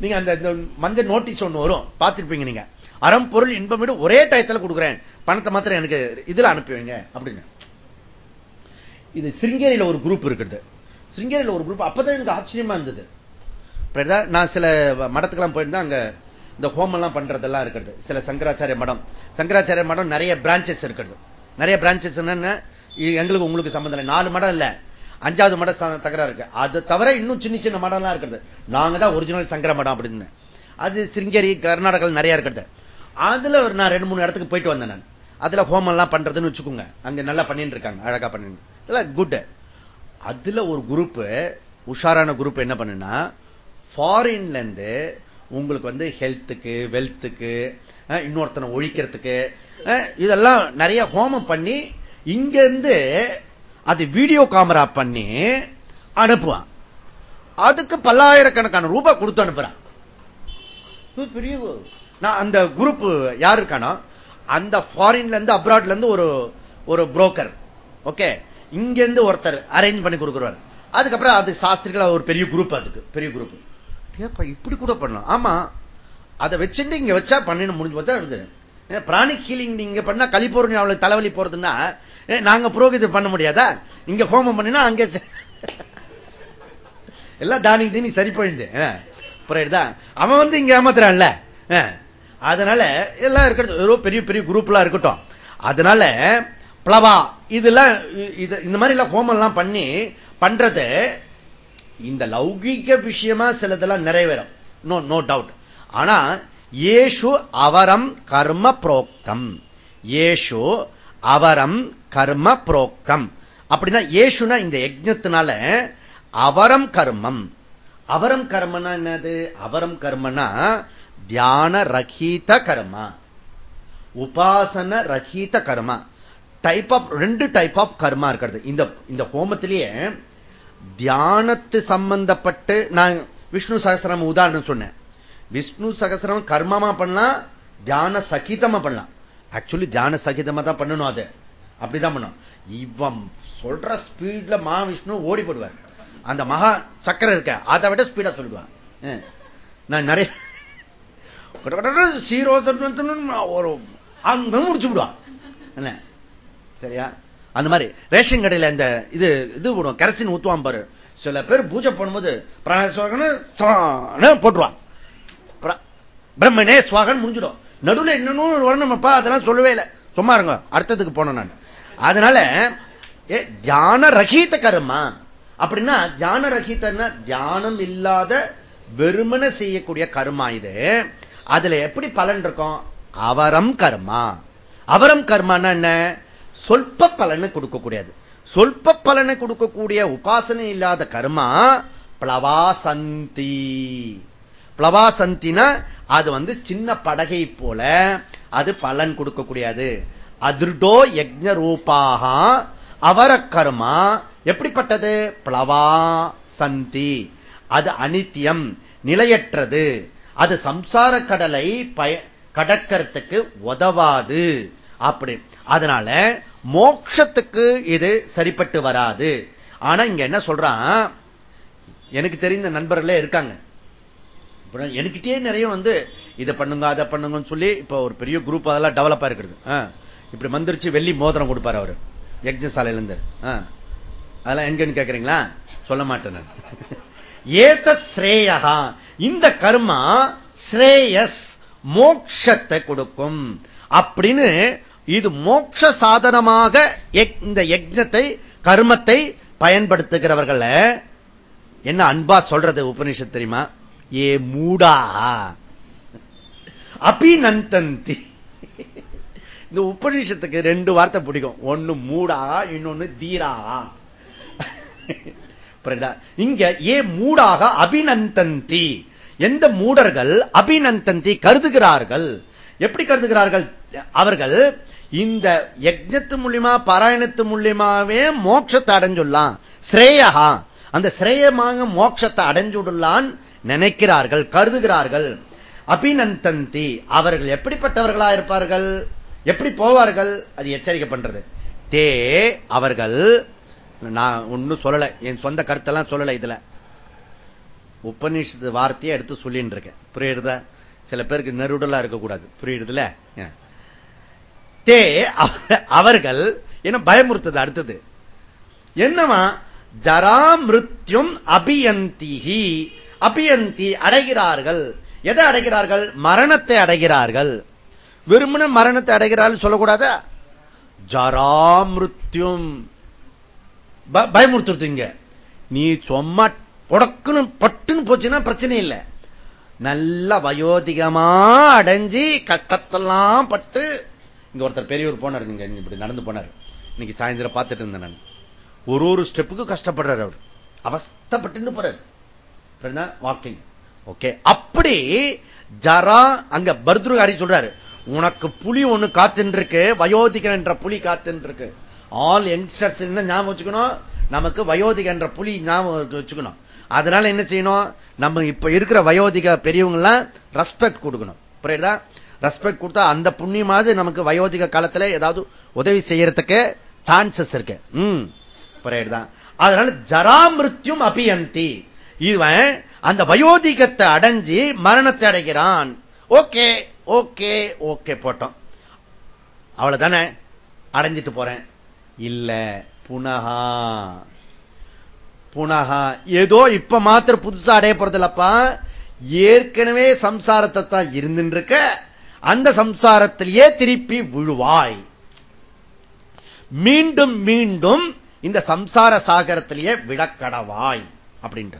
நீங்க அந்த மஞ்சள் நோட்டீஸ் ஒண்ணு வரும். பார்த்திருப்பீங்க நீங்க. அறம் பொருள் இன்பம் ஒரே டயத்தில் கொடுக்குறேன். பணத்தை மாத்திரம் எனக்கு இதுல அனுப்பி வைங்க அப்படின்னு. இது சிருங்கேரியில ஒரு குரூப் இருக்குது. சிருங்கேரியில ஒரு குரூப் அப்பதான் எனக்கு ஆச்சரியமா இருந்தது. நான் சில மடத்துக்கெல்லாம் போயிருந்தா அங்க இந்த ஹோம் எல்லாம் பண்றதெல்லாம் இருக்கிறது சில சங்கராச்சாரிய மடம். சங்கராச்சாரிய மடம் நிறைய பிரான்ச்சஸ் இருக்கிறது நிறைய பிரான்சஸ் என்னென்ன? எங்களுக்கு உங்களுக்கு சம்பந்தம் இல்லை. நாலு மடம் இல்ல. அஞ்சாவது மடம் தகராறு இருக்கு. அது தவிர இன்னும் சின்ன சின்ன மடம்லாம் இருக்கிறது நாங்க தான் ஒரிஜினல் சங்கர மடம் அப்படின்னு. அது சிருங்கேரி கர்நாடகாவில் நிறைய இருக்கிறது அதுல ஒரு நான் ரெண்டு மூணு இடத்துக்கு போயிட்டு வந்தேன் நான். அதுல ஹோமம் எல்லாம் பண்றதுன்னு வச்சுக்கோங்க. அங்க நல்லா பண்ணிட்டு இருக்காங்க அழகா பண்ணி குட் அதுல ஒரு குரூப் உஷாரான குரூப் என்ன பண்ணுனா ஃபாரின்ல இருந்து உங்களுக்கு வந்து ஹெல்த்துக்கு வெல்த்துக்கு இன்னொருத்தனை ஒழிக்கிறதுக்கு இதெல்லாம் நிறைய ஹோமம் பண்ணி இங்க இருந்து அது வீடியோ கேமரா பண்ணி அனுப்புவான். அதுக்கு பல்லாயிரக்கணக்கான ரூபாய் கொடுத்து அனுப்புறான். பெரிய நான் அந்த குரூப் யார் இருக்கானா? அந்த ஃபாரின்ல இருந்து அப்ராட்ல இருந்து ஒரு ஒரு புரோக்கர் ஓகே இங்க இருந்து ஒருத்தர் அரேஞ்ச் பண்ணி கொடுக்குறாரு. அதுக்கப்புறம் அது சாஸ்திரிகள் ஒரு பெரிய குரூப் அதுக்கு பெரிய குரூப் இப்படி கூட பண்ணலாம். ஆமா. அதை வச்சுட்டு இங்க வச்சா பண்ணு முடிஞ்சு பார்த்தா எழுதுறேன் பிராணிக் ஹீலிங் நீங்க பண்ணா கலிபோர்னியாவில் தலைவலி போறதுன்னா நாங்க புரோகிதம் பண்ண முடியாதா? இங்க ஹோமம் பண்ணினா அங்க எல்லாம் தானி தீனி சரி போயிடுது புரியுதா? அவன் வந்து இங்க ஏமாத்துறான்ல. அதனால எல்லாம் இருக்கிறது. ஏதோ பெரிய பெரிய குரூப் எல்லாம் இருக்கட்டும். அதனால பிளவா இதெல்லாம் இந்த மாதிரி எல்லாம் ஹோமம் எல்லாம் பண்ணி பண்றது இந்த லௌகிக விஷயமா சிலதெல்லாம் நிறைவேறும். நோ நோ டவுட் ஆனா ஏஷு அவரம் கர்ம புரோக்தம். ஏஷு அவரம் கர்ம புரோக்தம். அப்படின்னா ஏஷுனா இந்த யஜ்னத்தினால அவரம் கர்மம். அவரம் கர்மனா என்னது? அவரம் கர்மனா தியான ரகித கர்மா உபாசன ரகித கர்மா டைப் ஆஃப் ரெண்டு டைப் ஆஃப் கர்மா இருக்கிறது. இந்த இந்த ஹோமத்திலேயே தியானத்து சம்பந்தப்பட்டு நான் விஷ்ணு சகசிரம் உதாரணம் சொன்னேன். விஷ்ணு சகசிரம் கர்மமா பண்ணலாம் தியான சகிதமா பண்ணலாம். ஆக்சுவலி தியான சகிதமா தான் பண்ணணும் அது. அப்படிதான் பண்ணும் இவன் சொல்ற ஸ்பீட்ல மகாவிஷ்ணு ஓடி போடுவார். அந்த மகா சக்கரம் இருக்க அதை விட ஸ்பீடா சொல்லுவான். நான் நிறைய சீரோ ஒரு முடிச்சு விடுவான் என்ன சரியா அந்த மாதிரி ரேஷன் கடையில இந்த இது இது விடுவோம் கரசின் ஊத்துவான் பாரு சில பேர் பூஜை பண்ணும்போது போட்டுருவான் பிரம்மனே சுவாகன் முடிஞ்சிடும் நடுவில் இன்னும் வரணும்ப்பா அதெல்லாம் சொல்லவே இல்லை சும்மா இருங்க அடுத்ததுக்கு போனோம் நான் அதனால தியான ரகித்த கருமா அப்படின்னா தியான ரகீதன்னா தியானம் இல்லாத வெறுமன செய்யக்கூடிய கருமா இது அதுல எப்படி பலன் இருக்கும்? அவரம் கர்மா. அவரம் கர்மானா என்ன? சொல்ப பலனை கொடுக்கக்கூடியது. சொல்ப பலனை கொடுக்கக்கூடிய உபாசனை இல்லாத கர்மா பிளவாசந்தி. பிளவாசந்தினா அது வந்து சின்ன படகை போல அது பலன் கொடுக்கக்கூடியது. அதிர்டோ யஜ்ஞ ரூபாக அவர கர்மா. எப்படிப்பட்டது? பிளவா சந்தி அது அனித்தியம் நிலையற்றது. அது சம்சார கடலை பய கடக்கிறதுக்கு உதவாது. அப்படி. அதனால மோட்சத்துக்கு இது சரிப்பட்டு வராது. ஆனா இங்க என்ன சொல்றான்? எனக்கு தெரிந்த நண்பர்களே இருக்காங்க. எனக்கிட்டே நிறைய வந்து இதை பண்ணுங்க அதை பண்ணுங்கன்னு சொல்லி இப்ப ஒரு பெரிய குரூப் அதெல்லாம் டெவலப் ஆயிருக்கிறது இப்படி மந்திரிச்சு வெள்ளி மோதிரம் கொடுப்பாரு அவரு. யஜ்ஞசாலையில இருந்து அதெல்லாம் எங்கன்னு கேக்குறீங்களா? சொல்ல மாட்டேன் ஏத்த ஸ்ரேயா இந்த கர்மா ஸ்ரேயஸ் மோக்ஷத்தை கொடுக்கும். அப்படின்னு இது மோட்ச சாதனமாக இந்த யஜ்னத்தை கர்மத்தை பயன்படுத்துகிறவர்கள என்ன அன்பா சொல்றது உபனிஷத் தெரியுமா? ஏ மூடா. அபிநந்தந்தி. இந்த உபநிஷத்துக்கு ரெண்டு வார்த்தை பிடிக்கும். ஒன்னு மூடா இன்னொன்னு தீரா. இங்க ஏ மூடாக அபிநந்தந்தி. எந்த மூடர்கள் அபிநந்தந்தி கருதுகிறார்கள்? எப்படி கருதுகிறார்கள்? அவர்கள் இந்த யஜ்னத்து மூலியமா பாராயணத்து மூலியமாவே மோட்சத்தை அடைஞ்சுடலாம் ஸ்ரேயகா அந்த ஸ்ரேயமாக மோட்சத்தை அடைஞ்சுடலான் நினைக்கிறார்கள் கருதுகிறார்கள். அபிநந்தந்தி. அவர்கள் எப்படிப்பட்டவர்களா இருப்பார்கள்? எப்படி போவார்கள்? அது எச்சரிக்கை பண்றது. தே அவர்கள் நான் ஒன்னும் சொல்லலை. என் சொந்த கருத்தெல்லாம் சொல்லலை இதுல. உபநிஷத்து வார்த்தையை எடுத்து சொல்லிட்டு இருக்கேன். புரியுறதா? சில பேருக்கு நெருடலா இருக்கக்கூடாது. புரியுறதுல? தே அவர்கள் என்ன பயமுறுத்தது அடுத்தது? என்னவா? ஜரா மிருத்யும் அபியந்தி அடைகிறார்கள். எதை அடைகிறார்கள்? மரணத்தை அடைகிறார்கள். வெறுமன மரணத்தை அடைகிறார்கள் சொல்லக்கூடாதா? ஜரா மிருத்யும் நீ சும்மா உடக்குன்னு பட்டுன்னு போச்சுன்னா பிரச்சனை இல்லை. நல்ல வயோதிகமா அடைஞ்சி கட்டத்தெல்லாம் பட்டு இங்க ஒருத்தர் பெரியவர் போனார் நீங்க இப்படி நடந்து போனார். இன்னைக்கு சாயந்தரம் பார்த்துட்டு இருந்தேன் நான். ஒரு ஒரு ஸ்டெப்புக்கு கஷ்டப்படுறாரு அவர். அவஸ்தப்பட்டு போறாரு. Walking okay. அப்படி ஜரா அங்க பர்துருகாரி சொல்றாரு உனக்கு புலி ஒண்ணு காத்துன்னு இருக்கு வயோதிகன் என்ற புலி காத்துன்னு இருக்கு ஆல் யங்ஸ்டர்ஸ் என்ன ஞாபகம் வச்சுக்கணும்? நமக்கு வயோதிக என்ற புலி ஞாபகம் வச்சுக்கணும். அதனால என்ன செய்யணும்? நம்ம இப்ப இருக்கிற வயோதிக பெரியவங்கெல்லாம் ரெஸ்பெக்ட் கொடுக்கணும். புரியுதா? ரெஸ்பெக்ட் கொடுத்தா அந்த புண்ணியமாவது நமக்கு வயோதிக காலத்துல ஏதாவது உதவி செய்யறதுக்கு சான்சஸ் இருக்கு. உம் புரியுதா? அதனால ஜராமிருத்தியும் அபியந்தி. இவன் அந்த வயோதிகத்தை அடைஞ்சி மரணத்தை அடைகிறான். ஓகே ஓகே ஓகே போட்டோம். அவ்வளவுதானே? அடைஞ்சிட்டு போறேன். இல்ல புனகா. புனகா. ஏதோ இப்ப மாத்திர புதுசா அடைய போறதில்லப்பா. ஏற்கனவே சம்சாரத்தை தான் இருந்துருக்க அந்த சம்சாரத்திலேயே திருப்பி விழுவாய். மீண்டும் மீண்டும் இந்த சம்சார சாகரத்திலேயே விடக்கடவாய் அப்படின்ற.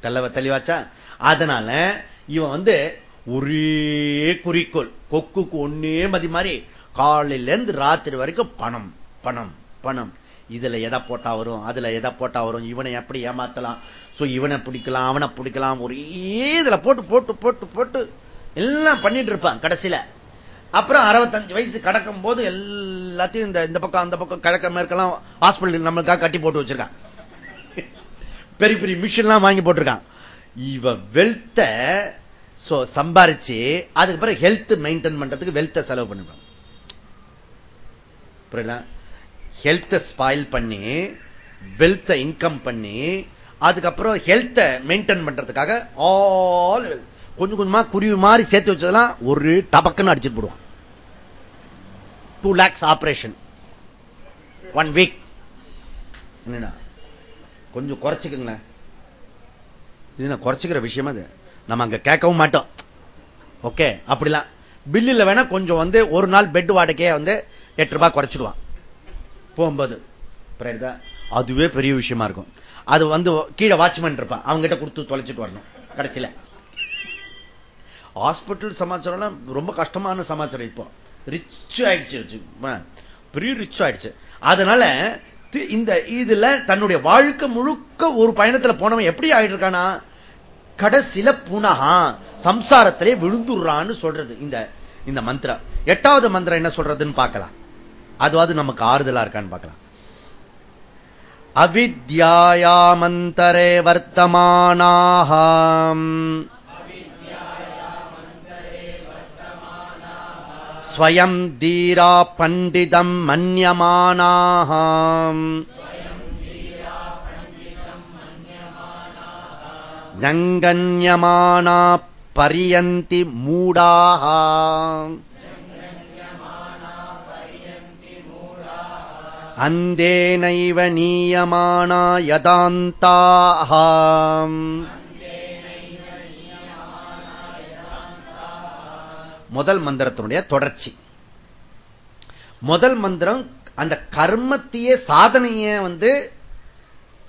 தெல்லவ தெளிவாச்சா? அதனால இவன் வந்து ஒரே குறிக்கோள். கொக்குக்கு ஒன்னே மதி மாதிரி காலையில இருந்து ராத்திரி வரைக்கும் பணம். பணம் பணம். இதுல எதை போட்டா வரும் அதுல எதை போட்டா வரும் இவனை எப்படி ஏமாத்தலாம்? சோ இவனை பிடிக்கலாம் அவனை பிடிக்கலாம் ஒரே இதுல போட்டு போட்டு போட்டு போட்டு எல்லாம் பண்ணிட்டு இருப்பான் கடைசியில. அப்புறம் அறுபத்தஞ்சு வயசு கடக்கும் போது எல்லாத்தையும் இந்த இந்த பக்கம் அந்த பக்கம் கிழக்க மேற்கெல்லாம் ஹாஸ்பிட்டல் நம்மளுக்காக கட்டி போட்டு வச்சிருக்கான். பெரிய பெரிய மிஷின் எல்லாம் வாங்கி போட்டிருக்கான். இவ வெல்த்த சம்பாரிச்சு அதுக்கு பிறகு ஹெல்த் மெயின்டைன் பண்றதுக்கு வெல்த்த செலவு பண்ணிடுவான். புரியல? ஹெல்த்தை ஸ்பாயில் பண்ணி வெல்த்தை இன்கம் பண்ணி அதுக்கப்புறம் ஹெல்த்தை மெயின்டைன் பண்றதுக்காக ஆல் கொஞ்சம் கொஞ்சமா குருவி மாதிரி சேர்த்து வச்சதெல்லாம் ஒரு டபக்குன்னு அடிச்சுட்டு போடுவான். Two lakhs operation one week என்னண்ணா? கொஞ்சம் குறைச்சிக்கங்களேன். இது நான் குறைச்சிக்கிற விஷயமா அது நம்ம அங்க கேட்கவும் மாட்டோம். ஓகே அப்படிலாம். பில்லில் வேணா கொஞ்சம் வந்து ஒரு நாள் பெட் வாடகையே வந்து எட்டு ரூபாய் குறைச்சிடுவான். போகும்போது. அதுவே பெரிய விஷயமா இருக்கும். அது வந்து கீழே வாட்ச்மேன் இருப்பான். அவங்க கிட்ட கொடுத்து தொலைச்சிட்டு வரணும். கடைசியில. ஹாஸ்பிட்டல் சமாச்சாரம் ரொம்ப கஷ்டமான சமாச்சாரம் இப்போ. ரிச் ஆயிடுச்சு. பெரிய ரிச் ஆயிடுச்சு. அதனால இந்த இதுல தன்னுடைய வாழ்க்கை முழுக்க ஒரு பயணத்துல போனவன் எப்படி ஆயிட்டு இருக்கானா கடைசியில புனகா சம்சாரத்திலே விழுந்துடுறான்னு சொல்றது. இந்த இந்த மந்திரம். எட்டாவது மந்திரம் என்ன சொல்றதுன்னு பார்க்கலாம். அதுவாது நமக்கு ஆறுதலா இருக்கான்னு பார்க்கலாம். அவித்யாயாமந்தரே வர்த்தமானாம் ஸ்வயம் தீரா பண்டிதம் மன்யமானாக ஜங்கன்யமானா பரியந்தி மூடாக அந்தேனைவ நீயமானா யதாந்தாக முதல் மந்திரத்தினுடைய தொடர்ச்சி. முதல் மந்திரம் அந்த கர்மத்தையே சாதனைய வந்து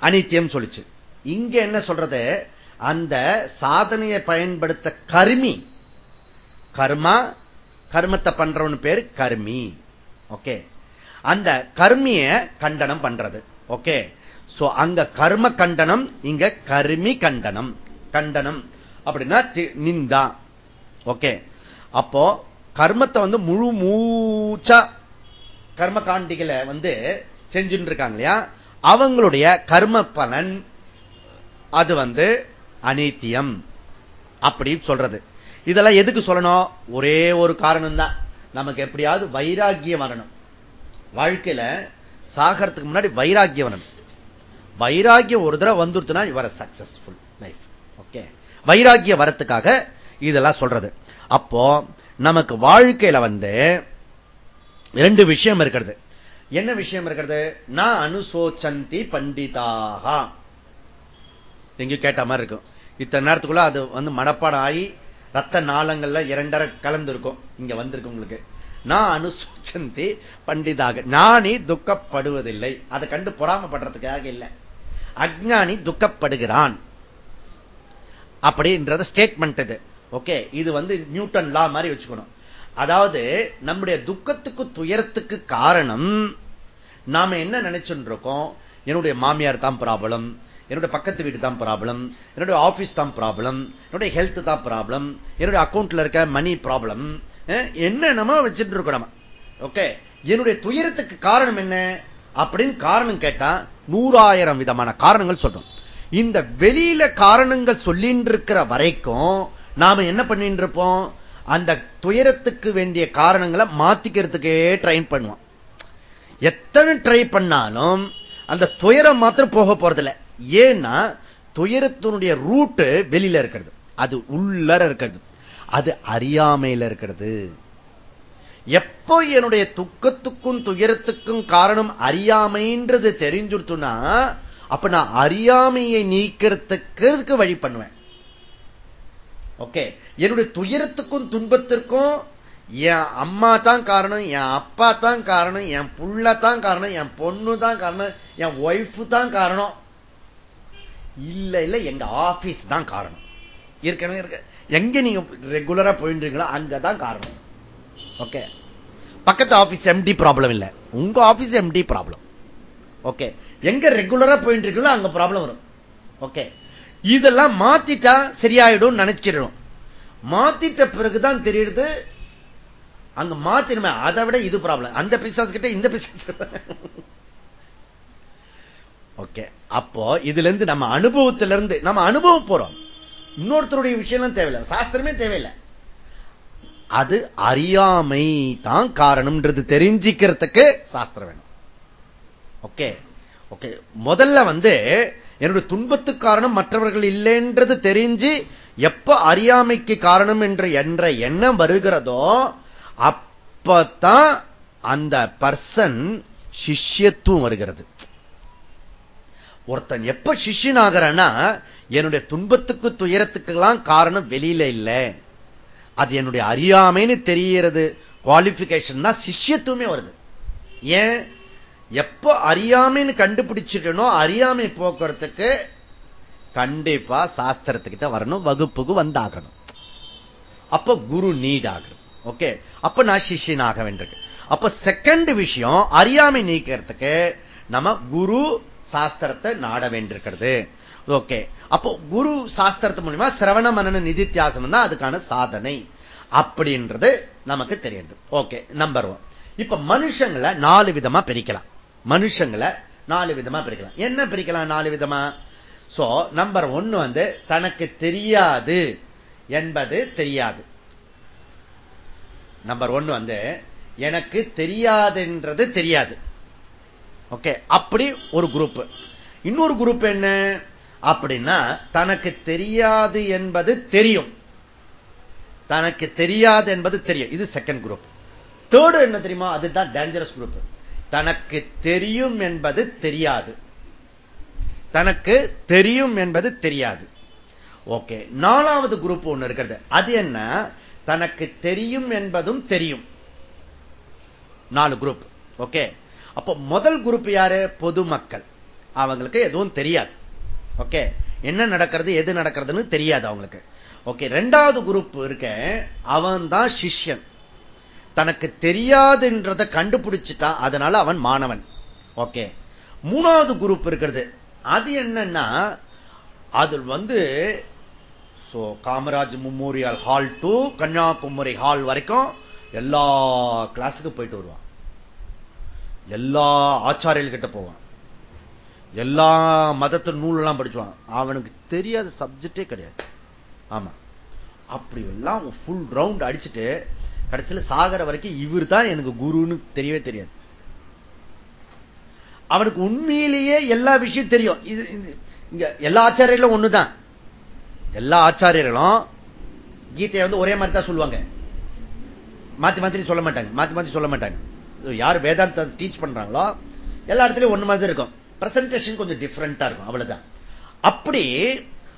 அனித்தியம் சொல்லிச்சு. இங்க என்ன சொல்றது? அந்த சாதனையை பயன்படுத்த கருமி. கர்மா கர்மத்தை பண்றவன் பேர் கர்மி. ஓகே? அந்த கர்மிய கண்டனம் பண்றது. ஓகே? சோ அங்க கர்ம கண்டனம் இங்க கருமி கண்டனம். கண்டனம் அப்படின்னா நிந்தா. ஓகே? அப்போ கர்மத்தை வந்து முழு மூச்சா கர்ம காண்டிகளை வந்து செஞ்சுட்டு இருக்காங்க இல்லையா? அவங்களுடைய கர்ம பலன் அது வந்து அநீத்தியம் அப்படி சொல்றது. இதெல்லாம் எதுக்கு சொல்லணும்? ஒரே ஒரு காரணம் தான் நமக்கு எப்படியாவது வைராக்கியம் வரணும். வாழ்க்கையில சாகரத்துக்கு முன்னாடி வைராக்கியம் வரணும் வைராக்கியம் ஒரு தடவை வந்துருச்சுன்னா இவர சக்சஸ்ஃபுல் லைஃப் ஓகே வைராக்கியம் வரத்துக்காக இதெல்லாம் சொல்றது. அப்போ நமக்கு வாழ்க்கையில வந்து ரெண்டு விஷயம் இருக்கிறது. என்ன விஷயம் இருக்கிறது? நான் அனுசோச்சந்தி பண்டிதாக. எங்க கேட்ட மாதிரி இருக்கும். இத்தனை நேரத்துக்குள்ள அது வந்து மனப்பாடம் ஆகி ரத்த நாளங்கள்ல இரண்டரை கலந்து இருக்கும் இங்க வந்திருக்கு உங்களுக்கு. நான் அனுசூச்சந்தி பண்டிதாக. ஞானி துக்கப்படுவதில்லை. அதை கண்டு பொறாமப்படுறதுக்காக இல்லை. அஜ்ஞானி துக்கப்படுகிறான். அப்படின்றத ஸ்டேட்மெண்ட் இது. ஓகே இது வந்து நியூட்டன் லா மாதிரி வச்சுக்கணும். அதாவது நம்முடைய துக்கத்துக்கு துயரத்துக்கு காரணம் நாம என்ன நினைச்சுட்டு இருக்கோம்? என்னுடைய மாமியார் தான் ப்ராப்ளம் என்னுடைய பக்கத்து வீடு தான் ப்ராப்ளம் என்னுடைய ஆபீஸ் தான் ப்ராப்ளம் என்னுடைய ஹெல்த் தான் ப்ராப்ளம் என்னுடைய அக்கௌண்ட்ல இருக்க மணி ப்ராப்ளம் என்னென்னமோ வச்சுட்டு இருக்கோம் நம்ம. ஓகே என்னுடைய துயரத்துக்கு காரணம் என்ன? அப்படின்னு காரணம் கேட்டா நூறாயிரம் விதமான காரணங்கள் சொல்றோம். இந்த வெளியில காரணங்கள் சொல்லிட்டு இருக்கிற வரைக்கும் நாம என்ன பண்ணிட்டு இருப்போம்? அந்த துயரத்துக்கு வேண்டிய காரணங்களை மாத்திக்கிறதுக்கே ட்ரைன் பண்ணுவோம். எத்தனை ட்ரை பண்ணாலும் அந்த துயரம் மாத்திரம் போக போறதில்ல. ஏன்னா துயரத்தினுடைய ரூட்டு வெளியில இருக்கிறது. அது உள்ளர இருக்கிறது. அது அறியாமையில இருக்கிறது. எப்போ என்னுடைய துக்கத்துக்கும் துயரத்துக்கும் காரணம் அறியாமைன்றது தெரிஞ்சுடுத்துனா அப்ப நான் அறியாமையை நீக்கிறதுக்கு வழி பண்ணுவேன். ஓகே. என்னுடைய துயரத்துக்கும் துன்பத்திற்கும் என் அம்மா தான் காரணம் என் அப்பா தான் காரணம் என் புள்ள தான் காரணம் என் பொண்ணு தான் காரணம் என் ஒய்ஃப் தான் காரணம். இல்ல இல்ல எங்க ஆபீஸ் தான் காரணம். ஏற்கனவே இருக்க. எங்க நீங்க ரெகுலரா போயின்றீங்களோ அங்கதான் காரணம். ஓகே பக்கத்து ஆபீஸ் எம்டி ப்ராப்ளம் இல்ல. உங்க ஆபீஸ் எம்டி ப்ராப்ளம் ஓகே எங்க ரெகுலரா போயிட்டு இருக்கீங்களோ அங்க ப்ராப்ளம் வரும். ஓகே இதெல்லாம் மாத்திட்டா சரியாயிடும் நினைச்சிடும் மாத்திட்ட பிறகுதான் தெரியுது அங்க மாத்தினுமே அதை விட இது ப்ராப்ளம் அந்த பிசாஸ் கிட்ட இந்த பிசாஸ் ஓகே அப்போ இதுல இருந்து நம்ம அனுபவத்திலிருந்து நம்ம அனுபவம் போறோம். இன்னொருத்தருடைய விஷயம்லாம் தேவையில்லை. சாஸ்திரமே தேவையில்லை. அது அறியாமை தான் காரணம்ன்றது தெரிஞ்சிக்கிறதுக்கு சாஸ்திரம் வேணும். ஓகே? ஓகே. முதல்ல வந்து என்னுடைய துன்பத்துக்கு காரணம் மற்றவர்கள் இல்லைன்றது தெரிஞ்சு எப்ப அறியாமைக்கு காரணம் என்று என்ற எண்ணம் வருகிறதோ அப்பத்தான் அந்த பர்சன் சிஷ்யத்துவம் வருகிறது. ஒருத்தன் எப்ப சிஷ்யன் ஆகிறான்னா என்னுடைய துன்பத்துக்கு துயரத்துக்கெல்லாம் காரணம் வெளியில இல்லை. அது என்னுடைய அறியாமைன்னு தெரியறது குவாலிபிகேஷன் தான் சிஷ்யத்துவமே வருது. ஏன்? எப்ப அறியாமைன்னு கண்டுபிடிச்சிட்டனோ அறியாமை போக்குறதுக்கு கண்டிப்பா சாஸ்திரத்துக்கிட்ட வரணும் வகுப்புக்கு வந்தாகணும். அப்ப குரு நீட் ஆகணும். ஓகே அப்ப நான் சிஷியன் ஆக வேண்டியிருக்கு. அப்ப செகண்ட் விஷயம் அறியாமை நீக்கிறதுக்கு நம்ம குரு சாஸ்திரத்தை நாட வேண்டியிருக்கிறது ஓகே. அப்போ குரு சாஸ்திரத்து மூலியமா சிரவண மனன நிதித்தியாசனம் தான் அதுக்கான சாதனை அப்படின்றது நமக்கு தெரியுது. ஓகே நம்பர் ஒன் இப்ப மனுஷங்களை நாலு விதமா பிரிக்கலாம். மனுஷங்களை நாலு விதமா பிரிக்கலாம். என்ன பிரிக்கலாம் நாலு விதமா? சோ நம்பர் ஒன்னு வந்து தனக்கு தெரியாது என்பது தெரியாது. நம்பர் ஒன்னு வந்து எனக்கு தெரியாதுன்றது தெரியாது. ஓகே அப்படி ஒரு குரூப் இன்னொரு குரூப் என்ன? அப்படின்னா தனக்கு தெரியாது என்பது தெரியும். தனக்கு தெரியாது என்பது தெரியும். இது செகண்ட் குரூப் தேர்டு என்ன தெரியுமா? அதுதான் டேஞ்சரஸ் குரூப் தனக்கு தெரியும் என்பது தெரியாது. தனக்கு தெரியும் என்பது தெரியாது. ஓகே நாலாவது குரூப் ஒண்ணு இருக்கிறது. அது என்ன? தனக்கு தெரியும் என்பதும் தெரியும். நாலு குரூப் ஓகே அப்ப முதல் குரூப் யாரு? பொதுமக்கள். அவங்களுக்கு எதுவும் தெரியாது. ஓகே? என்ன நடக்கிறது எது நடக்கிறதுன்னு தெரியாது அவங்களுக்கு. ஓகே ரெண்டாவது குரூப் இருக்க அவன் தான் சிஷ்யன். தனக்கு தெரியாதுன்றத கண்டுபிடிச்சிட்டான் அதனால அவன் மாணவன். ஓகே? மூணாவது குரூப் இருக்கிறது. அது என்னன்னா அது வந்து Kamaraj memorial hall to Kanyakumari hall வரைக்கும் எல்லா கிளாஸுக்கும் போயிட்டு வருவான். எல்லா ஆச்சாரியர்கள் கிட்ட போவான். எல்லா மதத்து நூலெல்லாம் படிச்சுவான். அவனுக்கு தெரியாத சப்ஜெக்டே கிடையாது. ஆமா. அப்படி எல்லாம் ஃபுல் ரவுண்ட் அடிச்சுட்டு கடைசியில் சாகர வரைக்கும் இவர் தான் எனக்கு குருன்னு தெரியவே தெரியாது. அவனுக்கு உண்மையிலேயே எல்லா விஷயம் தெரியும். இது இங்க எல்லா ஆச்சாரியர்களும் ஒண்ணுதான். எல்லா ஆச்சாரியர்களும் கீதையை வந்து ஒரே மாதிரி தான் சொல்லுவாங்க. மாத்தி மாத்தி சொல்ல மாட்டாங்க. மாத்தி மாத்தி சொல்ல மாட்டாங்க. யார் வேதாந்த டீச் பண்றாங்களோ எல்லா இடத்துலயும் ஒண்ணு மாதிரி இருக்கும். பிரசன்டேஷன் கொஞ்சம் டிஃப்ரெண்டா இருக்கும் அவ்வளவுதான். அப்படி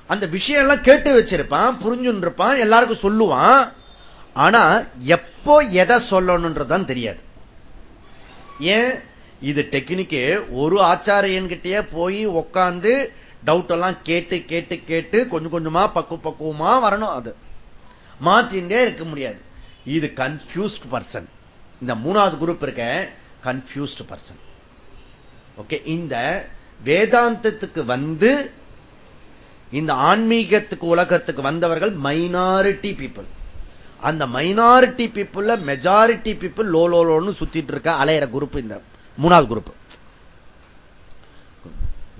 அந்த விஷயம் எல்லாம் கேட்டு வச்சிருப்பான் புரிஞ்சுன்னு இருப்பான் எல்லாருக்கும் சொல்லுவான். ஆனா எப்போ எதை சொல்லணும்ன்றதான் தெரியாது. ஏன்? இது டெக்னிக்கு ஒரு ஆச்சாரியன்கிட்டயே போய் உக்காந்து டவுட் எல்லாம் கேட்டு கேட்டு கேட்டு கொஞ்சம் கொஞ்சமா பக்கு பக்குவமா வரணும் அது. மாத்தின்றே இருக்க முடியாது. இது கன்ஃபியூஸ்ட் பர்சன் இந்த மூணாவது குரூப் இருக்க கன்ஃபியூஸ்ட் பர்சன் ஓகே இந்த வேதாந்தத்துக்கு வந்து இந்த ஆன்மீகத்துக்கு உலகத்துக்கு வந்தவர்கள் மைனாரிட்டி பீப்புள் அந்த மைனாரிட்டி பீப்புள்ல மெஜாரிட்டி பீப்புள் லோ லோ லோன்னு சுத்திட்டு இருக்க அலையிற குரூப் இந்த மூணாவது குரூப்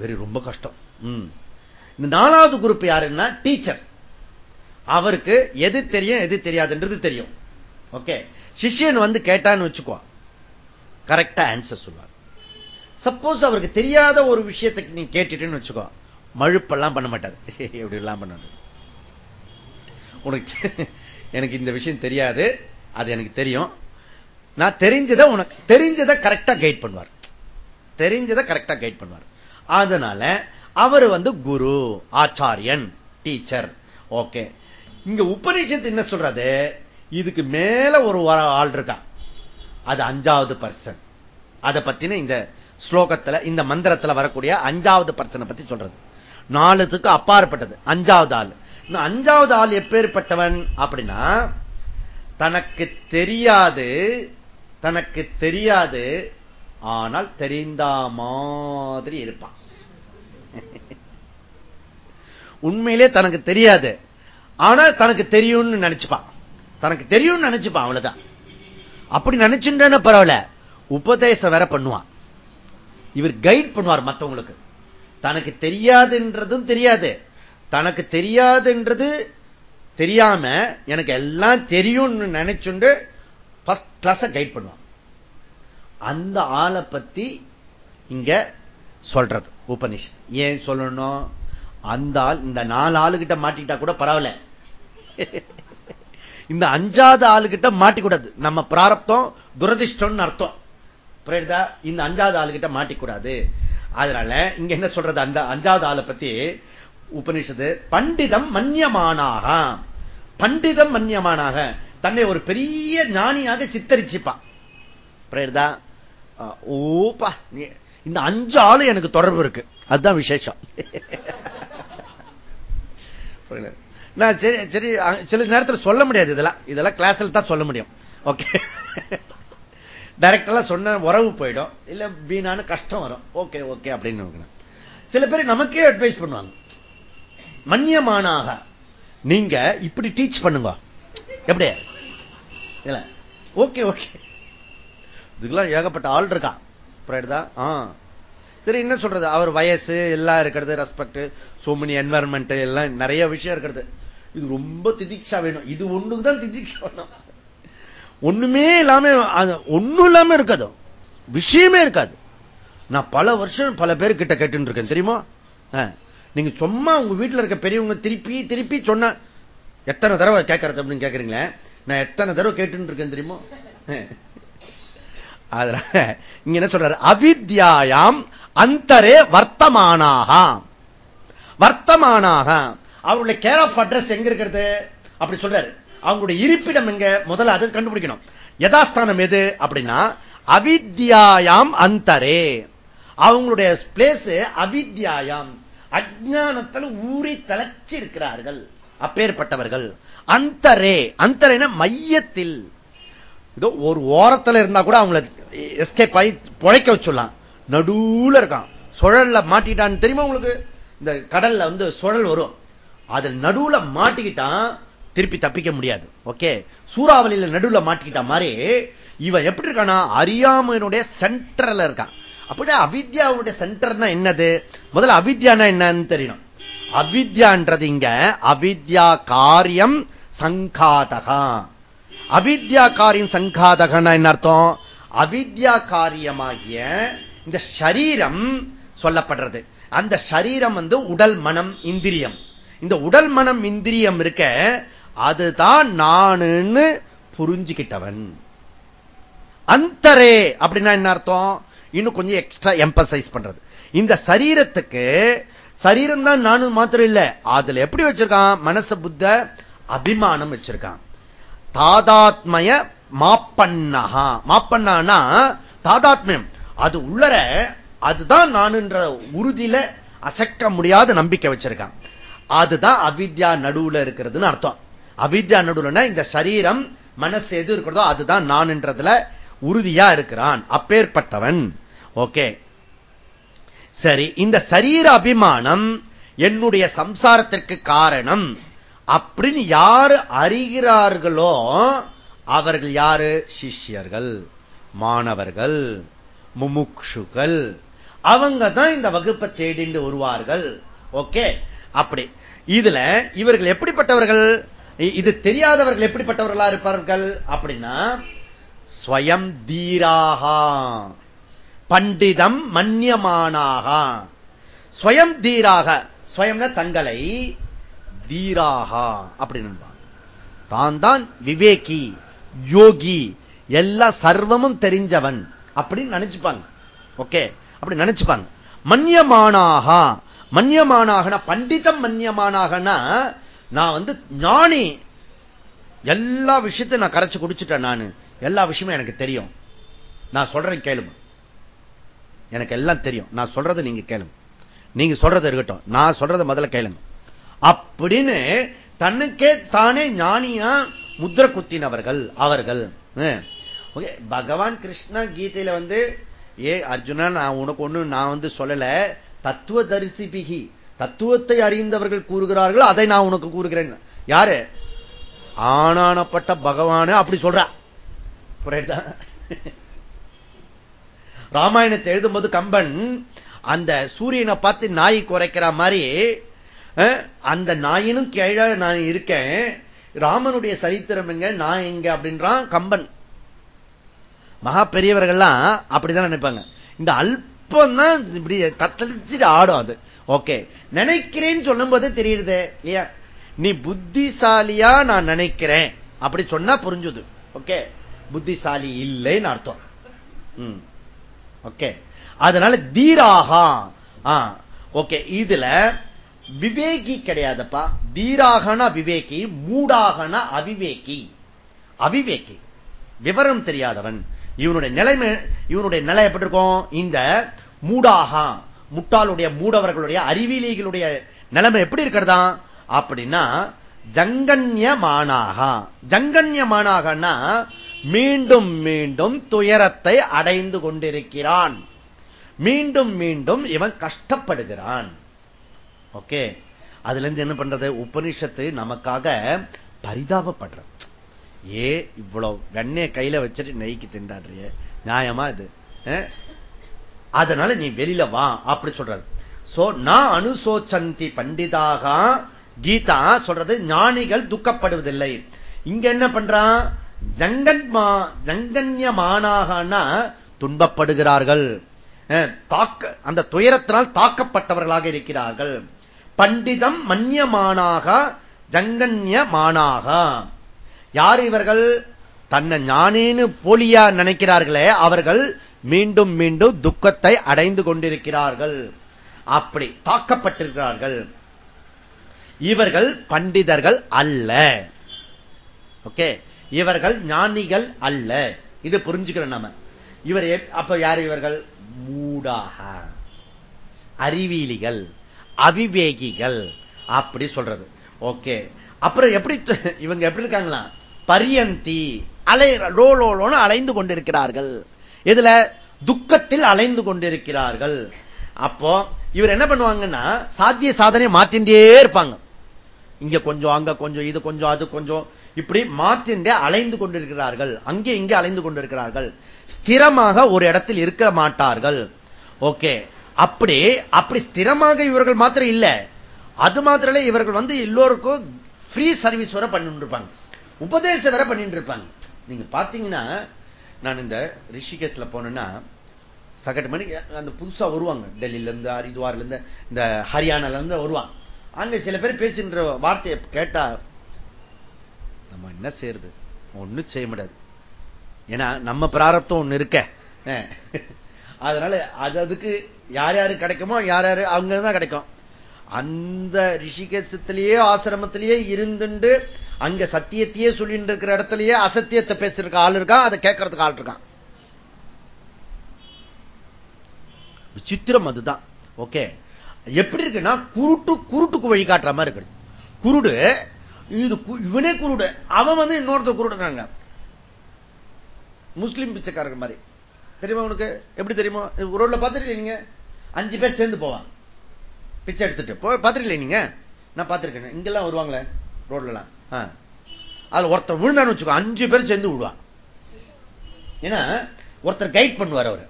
வெரி ரொம்ப கஷ்டம். இந்த நாலாவது குரூப் யாருன்னா டீச்சர் அவருக்கு எது தெரியும் எது தெரியாதுன்றது தெரியும். ஓகே சிஷியன் வந்து கேட்டான்னு வச்சுக்கோ. கரெக்டா ஆன்சர் சொல்லுவார். சப்போஸ் அவருக்கு தெரியாத ஒரு விஷயத்தை நீ கேட்டுட்டுன்னு வச்சுக்கோ. மழுப்பெல்லாம் பண்ண மாட்டார். <laughs> எப்படி எல்லாம் பண்ண உனக்கு <laughs> எனக்கு இந்த விஷயம் தெரியாது. அது எனக்கு தெரியும். நான் தெரிஞ்சதை உனக்கு தெரிஞ்சதை கரெக்டா கைட் பண்ணுவார். தெரிஞ்சதை கரெக்டா கைட் பண்ணுவார். அதனால அவர் வந்து குரு ஆச்சாரியன் டீச்சர் ஓகே இங்க உபநிஷத்து என்ன சொல்றது? இதுக்கு மேல ஒரு ஆள் இருக்கான் அது அஞ்சாவது பர்சன் அதை பத்தின இந்த ஸ்லோகத்துல இந்த மந்திரத்துல வரக்கூடிய அஞ்சாவது பர்சனை பத்தி சொல்றது. நாலுத்துக்கு அப்பாற்பட்டது. அஞ்சாவது ஆள். இந்த அஞ்சாவது ஆள் எப்பேற்பட்டவன் அப்படின்னா தனக்கு தெரியாது தனக்கு தெரியாது ஆனால் தெரிந்த மாதிரி இருப்பான். உண்மையிலே தனக்கு தெரியாது. ஆனா தனக்கு தெரியும்னு நினைச்சுப்பான். தனக்கு தெரியும்னு நினைச்சுப்பான் அவ்வளவுதான். அப்படி நினைச்சுட்டேன்னு பரவாயில்ல உபதேசம் வேற பண்ணுவான். இவர் கைட் பண்ணுவார் மற்றவங்களுக்கு தனக்கு தெரியாதுன்றதும் தெரியாது. தனக்கு தெரியாதுன்றது தெரியாம எனக்கு எல்லாம் தெரியும்னு நினைச்சுண்டு ஃபர்ஸ்ட் கிளாஸ கைட் பண்ணுவான். அந்த ஆளை பத்தி இங்க சொல்றது உபனிஷ் ஏன் சொல்லணும்? அந்த ஆள் இந்த நாலு ஆளுகிட்ட மாட்டிக்கிட்டா கூட பரவாயில்ல. இந்த அஞ்சாவது ஆளுகிட்ட மாட்டிக்கூடாது. நம்ம பிராரப்தம் துரதிஷ்டம்னு அர்த்தம். புரியுதா? இந்த அஞ்சாவது ஆளுகிட்ட மாட்டிக்கூடாது. அதனால இங்க என்ன சொல்றது? அந்த அஞ்சாவது ஆளை பத்தி உபனிஷது பண்டிதம் மன்யமானாக. பண்டிதம் மன்யமானாக. தன்னை ஒரு பெரிய ஞானியாக சித்தரிச்சுப்பான். புரியுதா? ஓப்பா இந்த அஞ்சு ஆளு எனக்கு தொடர்பு இருக்கு. அதுதான் விசேஷம். நான் சரி சரி சில நேரத்தில் சொல்ல முடியாது இதெல்லாம். இதெல்லாம் கிளாஸில் தான் சொல்ல முடியும். ஓகே டைரக்டெல்லாம் சொன்ன உறவு போயிடும். இல்ல வீணான கஷ்டம் வரும். ஓகே ஓகே அப்படின்னு சில பேர் நமக்கே அட்வைஸ் பண்ணுவாங்க. மன்னியமானாக நீங்க இப்படி டீச் பண்ணுங்க. எப்படி? இல்ல ஓகே ஓகே இதுக்கெல்லாம் ஏகப்பட்ட ஆள் இருக்கா? புரியுதா சரி என்ன சொல்றது? அவர் வயசு எல்லாம் இருக்கிறது ரெஸ்பெக்ட் சோ மெனி என்வரன்மெண்ட் எல்லாம் நிறைய விஷயம் இருக்கிறது. இது ரொம்ப திதிக்ஷா வேணும். இது ஒண்ணுக்கு தான் திதிக்ஷா வேணும். ஒண்ணுமே இல்லாம ஒண்ணும் இல்லாம இருக்காது. விஷயமே இருக்காது. நான் பல வருஷம் பல பேர் கிட்ட கேட்டு இருக்கேன் தெரியுமா நீங்க சும்மா உங்க வீட்டில் இருக்க பெரியவங்க திருப்பி திருப்பி சொன்ன எத்தனை தடவை கேட்கறது? அப்படின்னு கேட்கறீங்களே நான் எத்தனை தடவை கேட்டு இருக்கேன் தெரியுமா அதனால இங்க என்ன சொல்றாரு? அவித்யாயாம் அந்தரே வர்த்தமானாக வர்த்தமானாக அவருடைய கேர் ஆஃப் அட்ரஸ் எங்க இருக்கிறது? அப்படி சொல்றாரு. அவங்களுடைய இருப்பிடம் எங்க? முதல்ல அதை கண்டுபிடிக்கணும். யதாஸ்தானம் எது அப்படின்னா அவித்யாயாம் அந்தரே. அவங்களுடைய பிளேஸ் அவித்யாயாம். அஜானத்தில் ஊறி தலைச்சி இருக்கிறார்கள் அப்பேற்பட்டவர்கள். அந்தரே. அந்தரேன மையத்தில். இதோ ஒரு ஓரத்தில் இருந்தா கூட அவங்கள எஸ்கேப் ஆகி புழைக்க வச்சுடலாம். நடுவுல இருக்கான். சுழல்ல மாட்டிட்டான்னு தெரியுமா உங்களுக்கு? இந்த கடல்ல வந்து சுழல் வரும். அதில் நடுவுல மாட்டிக்கிட்டான் திருப்பி தப்பிக்க முடியாது. ஓகே? சூறாவளியில நடுவுல மாட்டிக்கிட்ட மாதிரி இவன் எப்படி இருக்கானா அறியாமையினுடைய சென்டர்ல இருக்கான் அப்படின்னா அவித்யாவுடைய சென்டர்னா என்னது? முதல்ல அவித்யானா என்னன்னு தெரியணும். அவித்யான்றது இங்க அவித்யா காரியம் சங்காதகா. அவித்யா காரியம் சங்காதகன்னா என்ன அர்த்தம்? அவித்யா காரியமாகிய இந்த சரீரம் சொல்லப்படுறது. அந்த சரீரம் வந்து உடல் மனம் இந்திரியம். இந்த உடல் மனம் இந்திரியம் இருக்க அதுதான் நானுன்னு புரிஞ்சுக்கிட்டவன். அந்தரே அப்படின்னா என்ன அர்த்தம்? இன்னும் கொஞ்சம் எக்ஸ்ட்ரா எம்பசைஸ் பண்றது. இந்த சரீரத்துக்கு சரீரம் தான் நானும் மாத்திரம் இல்ல அதுல எப்படி வச்சிருக்கான்? மனச புத்த அபிமானம் வச்சிருக்கான். தாதாத்மய மாப்பண்ணஹா. மாப்பண்ணானா தாதாத்மியம். அது உள்ளர அதுதான் நானுன்ற உறுதியில அசைக்க முடியாத நம்பிக்கை வச்சிருக்கான். அதுதான் அவித்யா நடுவுல இருக்கிறதுன்னு அர்த்தம். அவித்யா நடுவுலன்னா இந்த சரீரம் மனசு எது இருக்கிறதோ அதுதான் நான்ன்றதுல உறுதியா இருக்கிறான். அப்பேற்பட்டவன். ஓகே. சரி இந்த சரீர அபிமானம் என்னுடைய சம்சாரத்திற்கு காரணம். அப்படின்னு யாரு அறிகிறார்களோ அவர்கள் யாரு? சிஷ்யர்கள் மாணவர்கள் முமுக்ஷுகள் அவங்க தான் இந்த வகுப்பை தேடிண்டு வருவார்கள். ஓகே. அப்படி. இதுல இவர்கள் எப்படிப்பட்டவர்கள்? இது தெரியாதவர்கள் எப்படிப்பட்டவர்களா இருப்பார்கள்? அப்படின்னா ஸ்வயம் தீராகா. பண்டிதம் மன்னியமானாக ஸ்வயம் தீராக. ஸ்வயம்னா தங்களை தீராகா அப்படின்னு தான் தான் விவேகி யோகி எல்லா சர்வமும் தெரிஞ்சவன் அப்படின்னு நினைச்சுப்பாங்க. ஓகே? அப்படி நினைச்சுப்பாங்க. மன்யமானாக. மன்யமானாகனா பண்டிதம் மன்யமானாகனா நான் வந்து ஞானி. எல்லா விஷயத்தையும் நான் கரைச்சு குடிச்சிட்டேன் நான். எல்லா விஷயமும் எனக்கு தெரியும். நான் சொல்றேன் கேளுங்க. எனக்கு எல்லாம் தெரியும். நான் சொல்றதை நீங்க கேளுங்க. நீங்க சொல்றது இருக்கட்டும். நான் சொல்றதை முதல்ல கேளுங்க. அப்படின்னு தன்னுக்கே தானே ஞானியா முத்திர குத்தினவர்கள் அவர்கள். ஓகே பகவான் கிருஷ்ண கீதையில வந்து ஏ அர்ஜுனா நான் உனக்கு ஒண்ணு நான் வந்து சொல்லல. தத்துவ தரிசிபிகி தத்துவத்தை அறிந்தவர்கள் கூறுகிறார்கள் அதை நான் உனக்கு கூறுகிறேன். யாரு? ஆனானப்பட்ட பகவான அப்படி சொல்ற. புரியுதா? ராமாயணத்தை எழுதும்போது கம்பன் அந்த சூரியனை பார்த்து நாய் குறைக்கிற மாதிரி அந்த நாயினும் கீழே நான் இருக்கேன். ராமனுடைய சரித்திரம் எங்க? நான் எங்க? அப்படின்றான் கம்பன். மகா பெரியவர்கள்லாம் அப்படிதான் நினைப்பாங்க. இந்த அல்ப தான் இப்படி தத்தளிச்சுட்டு ஆடும் அது. ஓகே நினைக்கிறேன்னு சொல்லும் போது தெரியுது இல்லையா? நீ புத்திசாலியா நான் நினைக்கிறேன். அப்படி சொன்னா புரிஞ்சுது. ஓகே புத்திசாலி இல்லைன்னு அர்த்தம். ஓகே அதனால தீராகா. ஓகே இதுல விவேகி கிடையாதப்பா. தீராகனா விவேகி மூடாகனா அவிவேகி. அவிவேகி. விவரம் தெரியாதவன். இவனுடைய நிலைமை இவனுடைய நிலை எப்படி இருக்கும்? இந்த மூடாகா முட்டாளுடைய மூடவர்களுடைய அறிவிலிகளுடைய நிலைமை எப்படி இருக்கிறதா? அப்படின்னா ஜங்கன்யமானாகா. ஜங்கன்யமானாகனா மீண்டும் மீண்டும் துயரத்தை அடைந்து கொண்டிருக்கிறான். மீண்டும் மீண்டும் இவன் கஷ்டப்படுகிறான். ஓகே? அதுல இருந்து என்ன பண்றது? உபனிஷத்து நமக்காக பரிதாபப்படுற ஏ இவ்வளவு வெண்ணைய கையில வச்சுட்டு நெய்க்கு திண்டாடுறிய? நியாயமா இது? அதனால நீ வெளியில வா அப்படி சொல்றாரு. சோ நான் அனுசோச்சந்தி பண்டிதாக கீதா சொல்றது ஞானிகள் துக்கப்படுவதில்லை. இங்க என்ன பண்றான் ஜங்கன்மா ஜங்கன்யமானாகனா துன்பப்படுகிறார்கள். தாக்க அந்த துயரத்தினால் தாக்கப்பட்டவர்களாக இருக்கிறார்கள். பண்டிதம் மன்யமானாக ஜங்கன்யமானாக. யார் இவர்கள்? தன்னை ஞானேன்னு போலியா நினைக்கிறார்களே அவர்கள் மீண்டும் மீண்டும் துக்கத்தை அடைந்து கொண்டிருக்கிறார்கள். அப்படி தாக்கப்பட்டிருக்கிறார்கள். இவர்கள் பண்டிதர்கள் அல்ல. ஓகே? இவர்கள் ஞானிகள் அல்ல. இது புரிஞ்சுக்கிறோம் நம்ம. இவர் அப்ப யார் இவர்கள்? மூடாக. அறிவியலிகள் அவிவேகிகள். அப்படி சொல்றது. ஓகே? அப்புறம் எப்படி இவங்க எப்படி இருக்காங்களா? பரியந்தி அலை ரோலோலோன்னு அலைந்து கொண்டிருக்கிறார்கள். இதுல துக்கத்தில் அலைந்து கொண்டிருக்கிறார்கள். அப்போ இவர் என்ன பண்ணுவாங்கன்னா சாத்திய சாதனை மாத்தின்றே இருப்பாங்க. இங்க கொஞ்சம் அங்க கொஞ்சம் இது கொஞ்சம் அது கொஞ்சம். இப்படி மாற்றின்றே அலைந்து கொண்டிருக்கிறார்கள். அங்கே இங்கே அலைந்து கொண்டிருக்கிறார்கள். ஸ்திரமாக ஒரு இடத்தில் இருக்க மாட்டார்கள். ஓகே. அப்படி அப்படி ஸ்திரமாக இவர்கள் மாத்திரம் இல்லை. அது மாத்திரம் இவர்கள் வந்து எல்லோருக்கும் ஃப்ரீ சர்வீஸ் வர பண்ணிட்டு இருப்பாங்க. உபதேசம் வர பண்ணிட்டு இருப்பாங்க. நீங்க பாத்தீங்கன்னா நான் இந்த ரிஷிகேஸ்ல போனேன்னா சகட்டு மணிக்கு அந்த புதுசா வருவாங்க. டெல்லியில இருந்து ஹரித்வார்ல இருந்து இந்த ஹரியானால இருந்து வருவாங்க. அங்க சில பேர் பேசுகின்ற வார்த்தையை கேட்டா நம்ம என்ன செய்யறது? ஒண்ணும் செய்ய முடியாது. ஏன்னா நம்ம பிராரப்தம் ஒண்ணு இருக்க. அஹ். அதனால அது அதுக்கு யார் யாரு கிடைக்குமோ யார் யாரு அவங்க தான் கிடைக்கும். அந்த ரிஷிகேசத்திலேயே ஆசிரமத்திலேயே இருந்துட்டு அங்க சத்தியத்தையே சொல்லிட்டு இருக்கிற இடத்துலயே அசத்தியத்தை பேசுறதுக்கு ஆள் இருக்கான் அதை கேட்கறதுக்கு ஆள் இருக்கான். விசித்திரம் அதுதான். ஓகே. எப்படி இருக்குன்னா குருட்டு குருட்டுக்கு வழி காட்டுற மாதிரி இருக்கு. குருடு இது இவனே குருடு. அவன் வந்து இன்னொருத்த குருடுறாங்க முஸ்லிம் பிச்சைக்காரங்க மாதிரி. தெரியுமா உனக்கு? எப்படி தெரியுமா? ரோட்ல பாத்துருக்கீங்க நீங்க? அஞ்சு பேர் சேர்ந்து போவான் பிச்சை எடுத்துட்டு போ பாத்துருக்கீங்க நீங்க? நான் பாத்திருக்கேன் இங்கெல்லாம் வருவாங்களே? ரோட்லாம் அது ஒருத்தர் விழுந்தான்னு வச்சுக்கோ அஞ்சு பேர் சேர்ந்து விடுவான் ஏன்னா ஒருத்தர் கைட் பண்ணுவார் அவர்.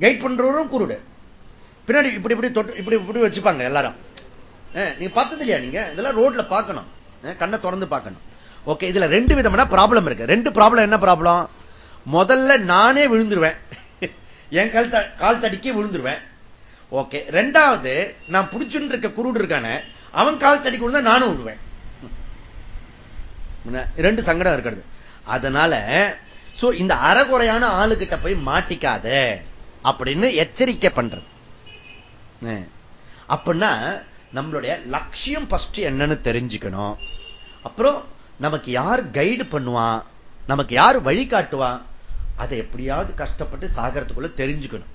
கைட் பண்றவரும் குருடு. பின்னாடி இப்படி இப்படி தொட்டு இப்படி இப்படி வச்சுப்பாங்க எல்லாரும். நீங்க பார்த்தது இல்லையா நீங்க? இதெல்லாம் ரோட்ல பார்க்கணும். கண்ணை திறந்து பார்க்கணும். ஓகே இதுல ரெண்டு விதமான ப்ராப்ளம் இருக்கு. ரெண்டு ப்ராப்ளம் என்ன ப்ராப்ளம் முதல்ல நானே விழுந்துருவேன். என் கால் த- கால் தடிக்கே விழுந்துருவேன். ஓகே ரெண்டாவது நான் பிடிச்சுட்டு இருக்க குருடு இருக்கானே அவன் கால் தடிக்கு விழுந்தா நானும் விழுவேன். ரெண்டு சங்கடம் இருக்கிறது. அதனால சோ இந்த அறகுறையான ஆளுகிட்ட போய் மாட்டிக்காத அப்படின்னு எச்சரிக்கை பண்றது. அப்படின்னா நம்மளுடைய லட்சியம் ஃபர்ஸ்ட் என்னன்னு தெரிஞ்சுக்கணும். அப்புறம் நமக்கு யார் கைடு பண்ணுவான் நமக்கு யார் வழி காட்டுவான் அதை எப்படியாவது கஷ்டப்பட்டு சாகறதுக்குள்ள தெரிஞ்சுக்கணும்.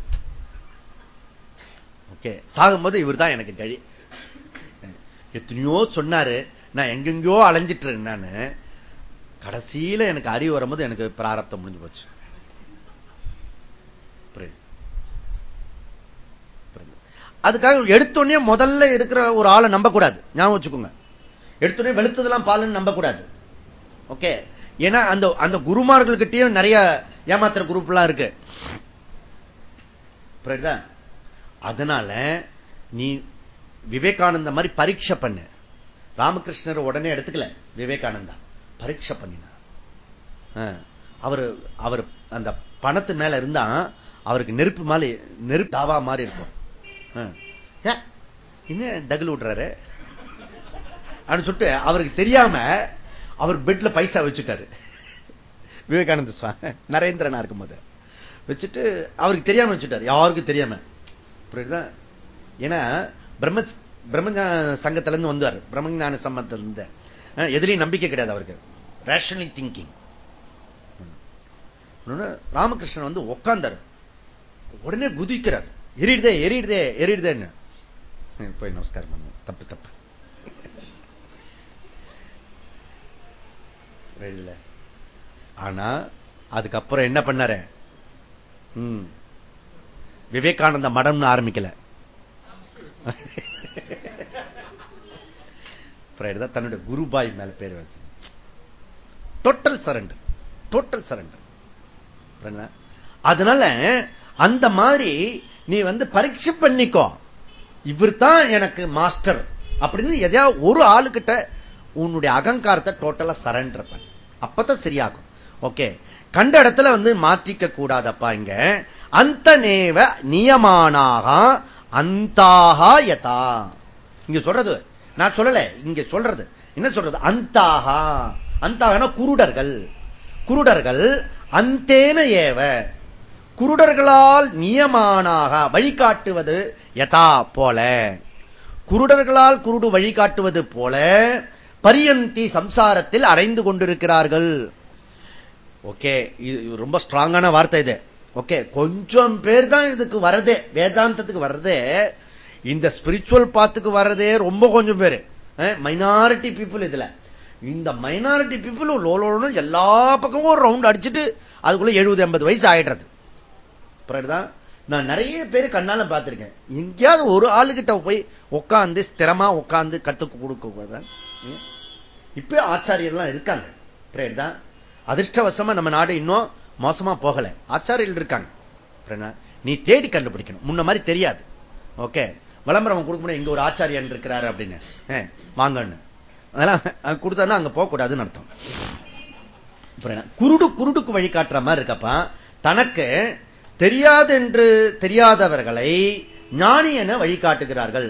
ஓகே சாகும்போது இவர் தான் எனக்கு கழி எத்தனையோ சொன்னாரு. நான் எங்கெங்கயோ அலைஞ்சிட்டு இருந்தான்னு. கடைசியில எனக்கு அறிவு வரும்போது எனக்கு பிராரப்தம் முடிஞ்சு போச்சு. அதுக்காக எடுத்தோடனே முதல்ல இருக்கிற ஒரு ஆளை நம்ப கூடாது ஞாபகம் வச்சுக்கோங்க. எடுத்தோடனே வெளுத்ததெல்லாம் பாலுன்னு நம்ப கூடாது ஓகே? ஏன்னா அந்த அந்த குருமார்கள்கிட்டயும் நிறைய ஏமாத்துற குரூப் எல்லாம் இருக்கு. அதனால நீ விவேகானந்த மாதிரி பரீட்சை பண்ணு. ராமகிருஷ்ணர் உடனே எடுத்துக்கல. விவேகானந்தா. பரீட்சை பண்ணினார். அவர் அவர் அந்த பணத்து மேல இருந்தா அவருக்கு நெருப்பு மாதிரி நெருப்பு தாவா மாதிரி இருக்கும். இன்னும் டகுல் விடுறாரு? அப்படின்னு சொல்லிட்டு அவருக்கு தெரியாம அவர் பெட்ல பைசா வச்சுட்டாரு. விவேகானந்த சுவாமி நரேந்திரனா இருக்கும்போது. வச்சுட்டு அவருக்கு தெரியாம வச்சுட்டாரு. யாருக்கும் தெரியாம. புரியுதா? ஏன்னா பிரம்ம பிரம்மஞான சங்கத்துல இருந்து வந்தார். பிரம்மஞான அஹ், எதுலயும் நம்பிக்கை கிடையாது அவருக்கு. Rationally hmm. திங்கிங் ராமகிருஷ்ணன் வந்து உட்கார்ந்தாரு உடனே குதிக்கிறார். எரியுதே எரியுதே எரியுதேன்னு போய் நமஸ்காரம் பண்ணுங்க தப்பு தப்பு. இல்ல ஆனா அதுக்கப்புறம் என்ன பண்ணாரு? விவேகானந்த மடம்னு ஆரம்பிக்கல. தன்னுடைய குருபாய் மேல பேர் வச்சு. டோட்டல் சரண்டர் டோட்டல் சரண்டர் அதனால அந்த மாதிரி நீ வந்து பரீட்சை பண்ணிக்கோ. இவர் தான் எனக்கு மாஸ்டர் அப்படின்னு எதையா ஒரு ஆளுகிட்ட உன்னுடைய அகங்காரத்தை டோட்டலா சரண்டர் பண்ண. அப்பதான் சரியாகும். ஓகே கண்ட இடத்துல வந்து மாற்றிக்க கூடாதப்பா இங்க. அந்த நேவ நியமானாக அந்தாக யதா. இங்க சொல்றது நான் சொல்லல இங்க சொல்றது. என்ன சொல்றது? அந்தாகா. அந்த குருடர்கள். குருடர்கள் அந்தேன ஏவ. குருடர்களால் நியமானாக வழிகாட்டுவது யதா போல. குருடர்களால் குருடு வழிகாட்டுவது போல பரியந்தி சம்சாரத்தில் அடைந்து கொண்டிருக்கிறார்கள். ஓகே இது ரொம்ப ஸ்ட்ராங்கான வார்த்தை இது. ஓகே கொஞ்சம் பேர் தான் இதுக்கு வர்றதே வேதாந்தத்துக்கு வர்றதே இந்த ஸ்பிரிச்சுவல் பாத்துக்கு வர்றதே ரொம்ப கொஞ்சம் பேர். மைனாரிட்டி பீப்புள் இதுல. இந்த மைனாரிட்டி பீப்புள் லோலோன்னு எல்லா பக்கமும் ஒரு ரவுண்ட் அடிச்சுட்டு அதுக்குள்ள எழுபது எண்பது வயசு ஆயிடுறது. புரியுதா? நான் நிறைய பேர் கண்ணால பார்த்திருக்கேன். எங்கேயாவது ஒரு ஆளுகிட்ட போய் உட்காந்து ஸ்திரமா உட்காந்து கத்துக்கு கொடுக்க இப்ப ஆச்சாரியர்லாம் இருக்காங்க. புரியுதா? அதிர்ஷ்டவசமா நம்ம நாடு இன்னும் மோசமா போகல. ஆச்சாரியர்கள் இருக்காங்க. நீ தேடி கண்டுபிடிக்கணும். முன்ன மாதிரி தெரியாது. ஓகே? விளம்பரம் கொடுக்க முடியும் இங்க ஒரு ஆச்சாரியன் இருக்கிறாரு அப்படின்னு. வாங்கன்னு அதெல்லாம் அங்க கொடுத்தான்னா அங்க போகக்கூடாதுன்னு அர்த்தம். குருடு குருடுக்கு வழி காட்டுற மாதிரி இருக்கப்பா தனக்கு தெரியாது என்று தெரியாதவர்களை ஞானி என வழிகாட்டுகிறார்கள்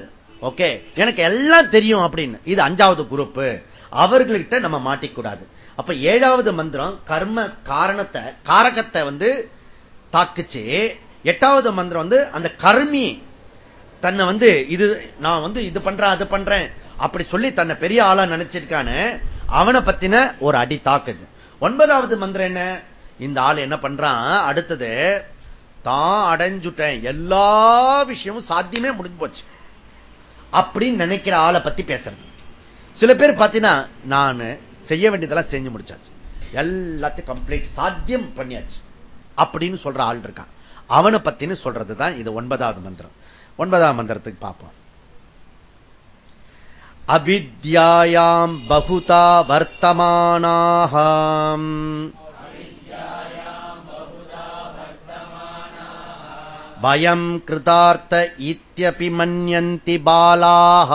ஓகே? எனக்கு எல்லாம் தெரியும் அப்படின்னு. இது அஞ்சாவது குரூப் அவர்கள்கிட்ட நம்ம மாட்டிக்கூடாது. அப்ப ஏழாவது மந்திரம் கர்ம காரணத்தை காரகத்தை வந்து தாக்குச்சு. எட்டாவது மந்திரம் வந்து அந்த கர்மி தன்னை வந்து இது நான் வந்து இது பண்றேன் அது பண்றேன் அப்படி சொல்லி தன்னை பெரிய ஆளா நினைச்சிருக்கானு அவனை பத்தின ஒரு அடி தாக்குது. ஒன்பதாவது மந்திரம் என்ன? இந்த ஆள் என்ன பண்றான்? அடுத்தது தான் அடைஞ்சுட்டேன். எல்லா விஷயமும் சாத்தியமே முடிஞ்சு போச்சு. அப்படின்னு நினைக்கிற ஆளை பத்தி பேசுறது. சில பேர் பாத்தீங்கன்னா நான் செய்ய வேண்டியதெல்லாம் செஞ்சு முடிச்சாச்சு. எல்லாத்தையும் கம்ப்ளீட் சாத்தியம் பண்ணியாச்சு. அப்படின்னு சொல்ற ஆள் இருக்கான். அவனை பத்தின்னு சொல்றதுதான் இது ஒன்பதாவது மந்திரம். ஒன்பதாவது மந்திரத்துக்கு பார்ப்போம். அவித்யாயாம் பகுதா வர்த்தமானாக பயம் கிருதார்த்த இத்தியபி மன்யந்தி பாலாக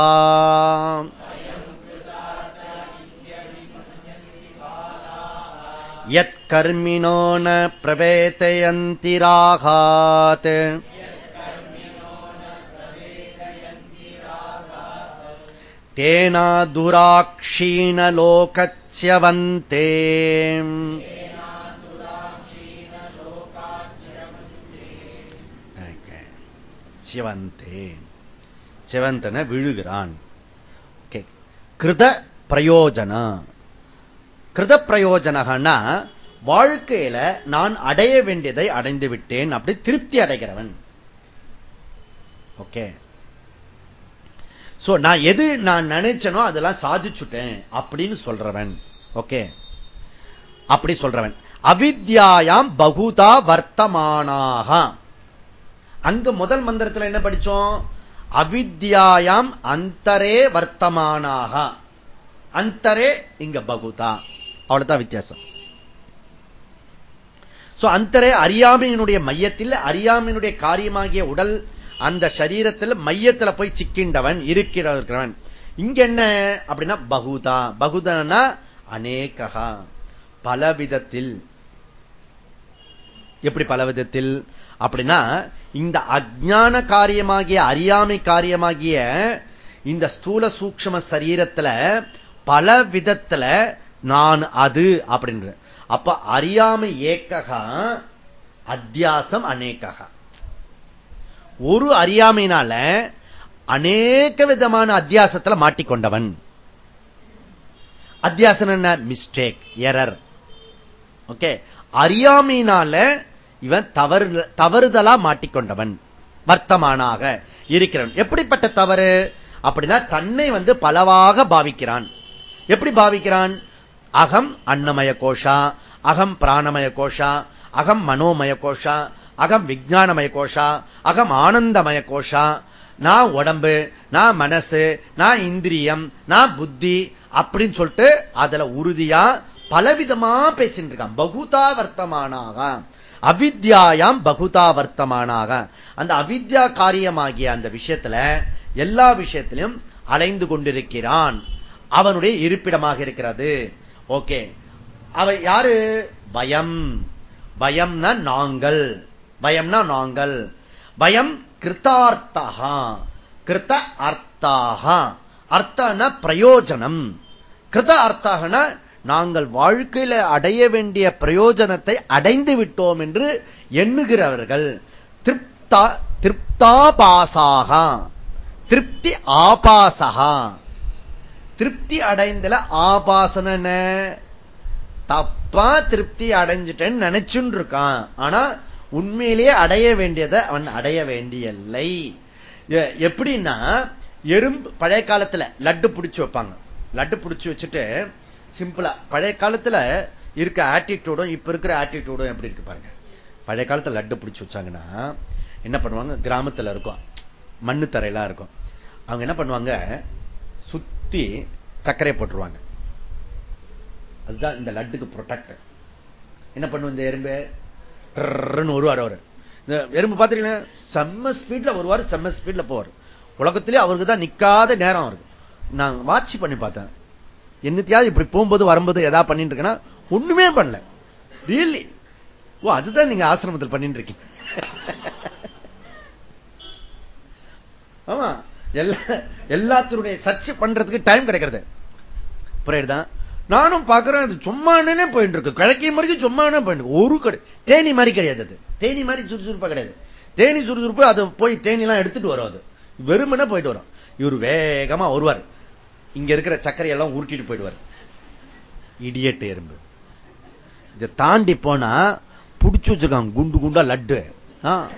யத் கர்மிணோ ந பிரவேதயந்தி ராகாத் சிவந்தே சிவந்தன விழுகிறான் கிருத பிரயோஜன கிருத பிரயோஜனகனா வாழ்க்கையில நான் அடைய வேண்டியதை அடைந்து விட்டேன் அப்படி திருப்தி அடைகிறவன். ஓகே சோ நான் எது நான் நினைச்சனோ அதெல்லாம் சாதிச்சுட்டேன் அப்படின்னு சொல்றவன். ஓகே அப்படி சொல்றவன். அவித்யாயாம் பகுதா வர்த்தமானாக. அங்க முதல் மந்திரத்தில் என்ன படிச்சோம்? அவித்யாயாம் அந்தரே வர்த்தமானாக. அந்தரே இங்க பகுதா. அவ்வளவுதான் வித்தியாசம். அந்தரே அறியாமையினுடைய மையத்தில் அறியாமையினுடைய காரியமாகிய உடல் அந்த சரீரத்தில் மையத்தில் போய் சிக்கின்றவன் இருக்கிறவன். இங்க என்ன அப்படின்னா பகுதா. பகுதனா அநேகா பலவிதத்தில். எப்படி பல விதத்தில் அப்படின்னா இந்த அஜான காரியமாகிய அறியாமை காரியமாகிய இந்த ஸ்தூல சூக்ம சரீரத்துல பல விதத்துல நான் அது அப்படின்ற. அப்ப அறியாமை ஏக்ககா அத்தியாசம் அநேகா ஒரு அறியாமையினால அநேக விதமான அத்தியாசத்துல மாட்டிக்கொண்டவன். அத்தியாசம் என்ன? மிஸ்டேக் எரர் ஓகே அறியாமையினால இவன் தவறு தவறுதலா மாட்டிக்கொண்டவன். வர்த்தமானாக இருக்கிறவன். எப்படிப்பட்ட தவறு? அப்படின்னா தன்னை வந்து பலவாக பாவிக்கிறான். எப்படி பாவிக்கிறான்? அகம் அன்னமய கோஷா அகம் பிராணமய கோஷா அகம் மனோமய கோஷா அகம் விஜயானமய கோஷா அகம் ஆனந்தமய கோஷா. நான் உடம்பு நான் மனசு நான் இந்திரியம் நான் புத்தி அப்படின்னு சொல்லிட்டு அதுல உறுதியா பலவிதமா பேசிட்டு இருக்கான். பகுதா வர்த்தமானாக அவித்யாயாம் பகுதா வர்த்தமானாக அந்த அவித்யா காரியமாகிய அந்த விஷயத்துல எல்லா விஷயத்திலும் அலைந்து கொண்டிருக்கிறான். அவனுடைய இருப்பிடமாக இருக்கிறது. ஓகே. அவ யாரு? பயம். பயம்னா நாங்கள். பயம்னா நாங்கள். பயம் கிருத்தார்த்தா கிருத்த அர்த்தாக அர்த்தன பிரயோஜனம். கிருத அர்த்தாகன நாங்கள் வாழ்க்கையில அடைய வேண்டிய பிரயோஜனத்தை அடைந்து விட்டோம் என்று எண்ணுகிறவர்கள். திருப்தா திருப்தாபாசாக. திருப்தி ஆபாசகா திருப்தி அடைந்தல ஆபாசன தப்பா திருப்தி அடைஞ்சிட்டேன்னு நினைச்சுன்னு இருக்கான். ஆனா உண்மையிலேயே அடைய வேண்டியதை அவன் அடைய வேண்டியல்லை எப்படின்னா எறும்பு பழைய காலத்துல லட்டு பிடிச்சு வைப்பாங்க. லட்டு பிடிச்சு வச்சுட்டு சிம்பிளா பழைய காலத்துல இருக்க ஆட்டிடியூடும் இப்ப இருக்கிற ஆட்டிடியூடும் எப்படி இருக்கு பாருங்க. பழைய காலத்துல லட்டு பிடிச்சு வச்சாங்கன்னா என்ன பண்ணுவாங்க? கிராமத்துல இருக்கும். மண்ணு தரையெல்லாம் இருக்கும். அவங்க என்ன பண்ணுவாங்க? சுத்தி சர்க்கரை போட்டுருவாங்க. அதுதான் இந்த லட்டுக்கு ப்ரொடக்ட் என்ன பண்ணுவோம் இந்த எறும்பு? வருவார் அவர். இந்த எறும்பு பார்த்துட்டீங்கன்னா செம்ம ஸ்பீட்ல வருவார் செம்ம ஸ்பீட்ல போவார். உலகத்திலே அவருக்கு தான் நிக்காத நேரம் அவருக்கு. நான் வாட்சி பண்ணி பார்த்தேன். என்னத்தையாவது இப்படி போகும்போது வரும்போது எதாவது பண்ணிட்டு இருக்கேன்னா ஒண்ணுமே பண்ணல. ரியலி ஓ அதுதான் நீங்க ஆசிரமத்தில் பண்ணிட்டு இருக்கீங்க. ஆமா. எல்லா எல்லாத்தினுடைய சர்ச் பண்றதுக்கு டைம் கிடைக்கிறது. புரியுதுதான் நானும் பாக்குறேன் அது சும்மானே போயிட்டு இருக்கு கிழக்கிய மறைக்கும் சும்மானே போயிட்டு ஒரு கடை தேனி மாதிரி கிடையாது அது. தேனி மாதிரி சுறுசுறுப்பா கிடையாது. தேனி சுறுசுறுப்பு அது போய் தேனி எல்லாம் எடுத்துட்டு வரும் அது. வெறுமனே போயிட்டு வரும். இவர் வேகமா வருவார். இங்க இருக்கிற சர்க்கரை எல்லாம் உருட்டிட்டு போயிடுவார். இடியட்டு எறும்பு. இதை தாண்டி போனா புடிச்சு வச்சிருக்காங்க குண்டு குண்டா லட்டு. ஆ.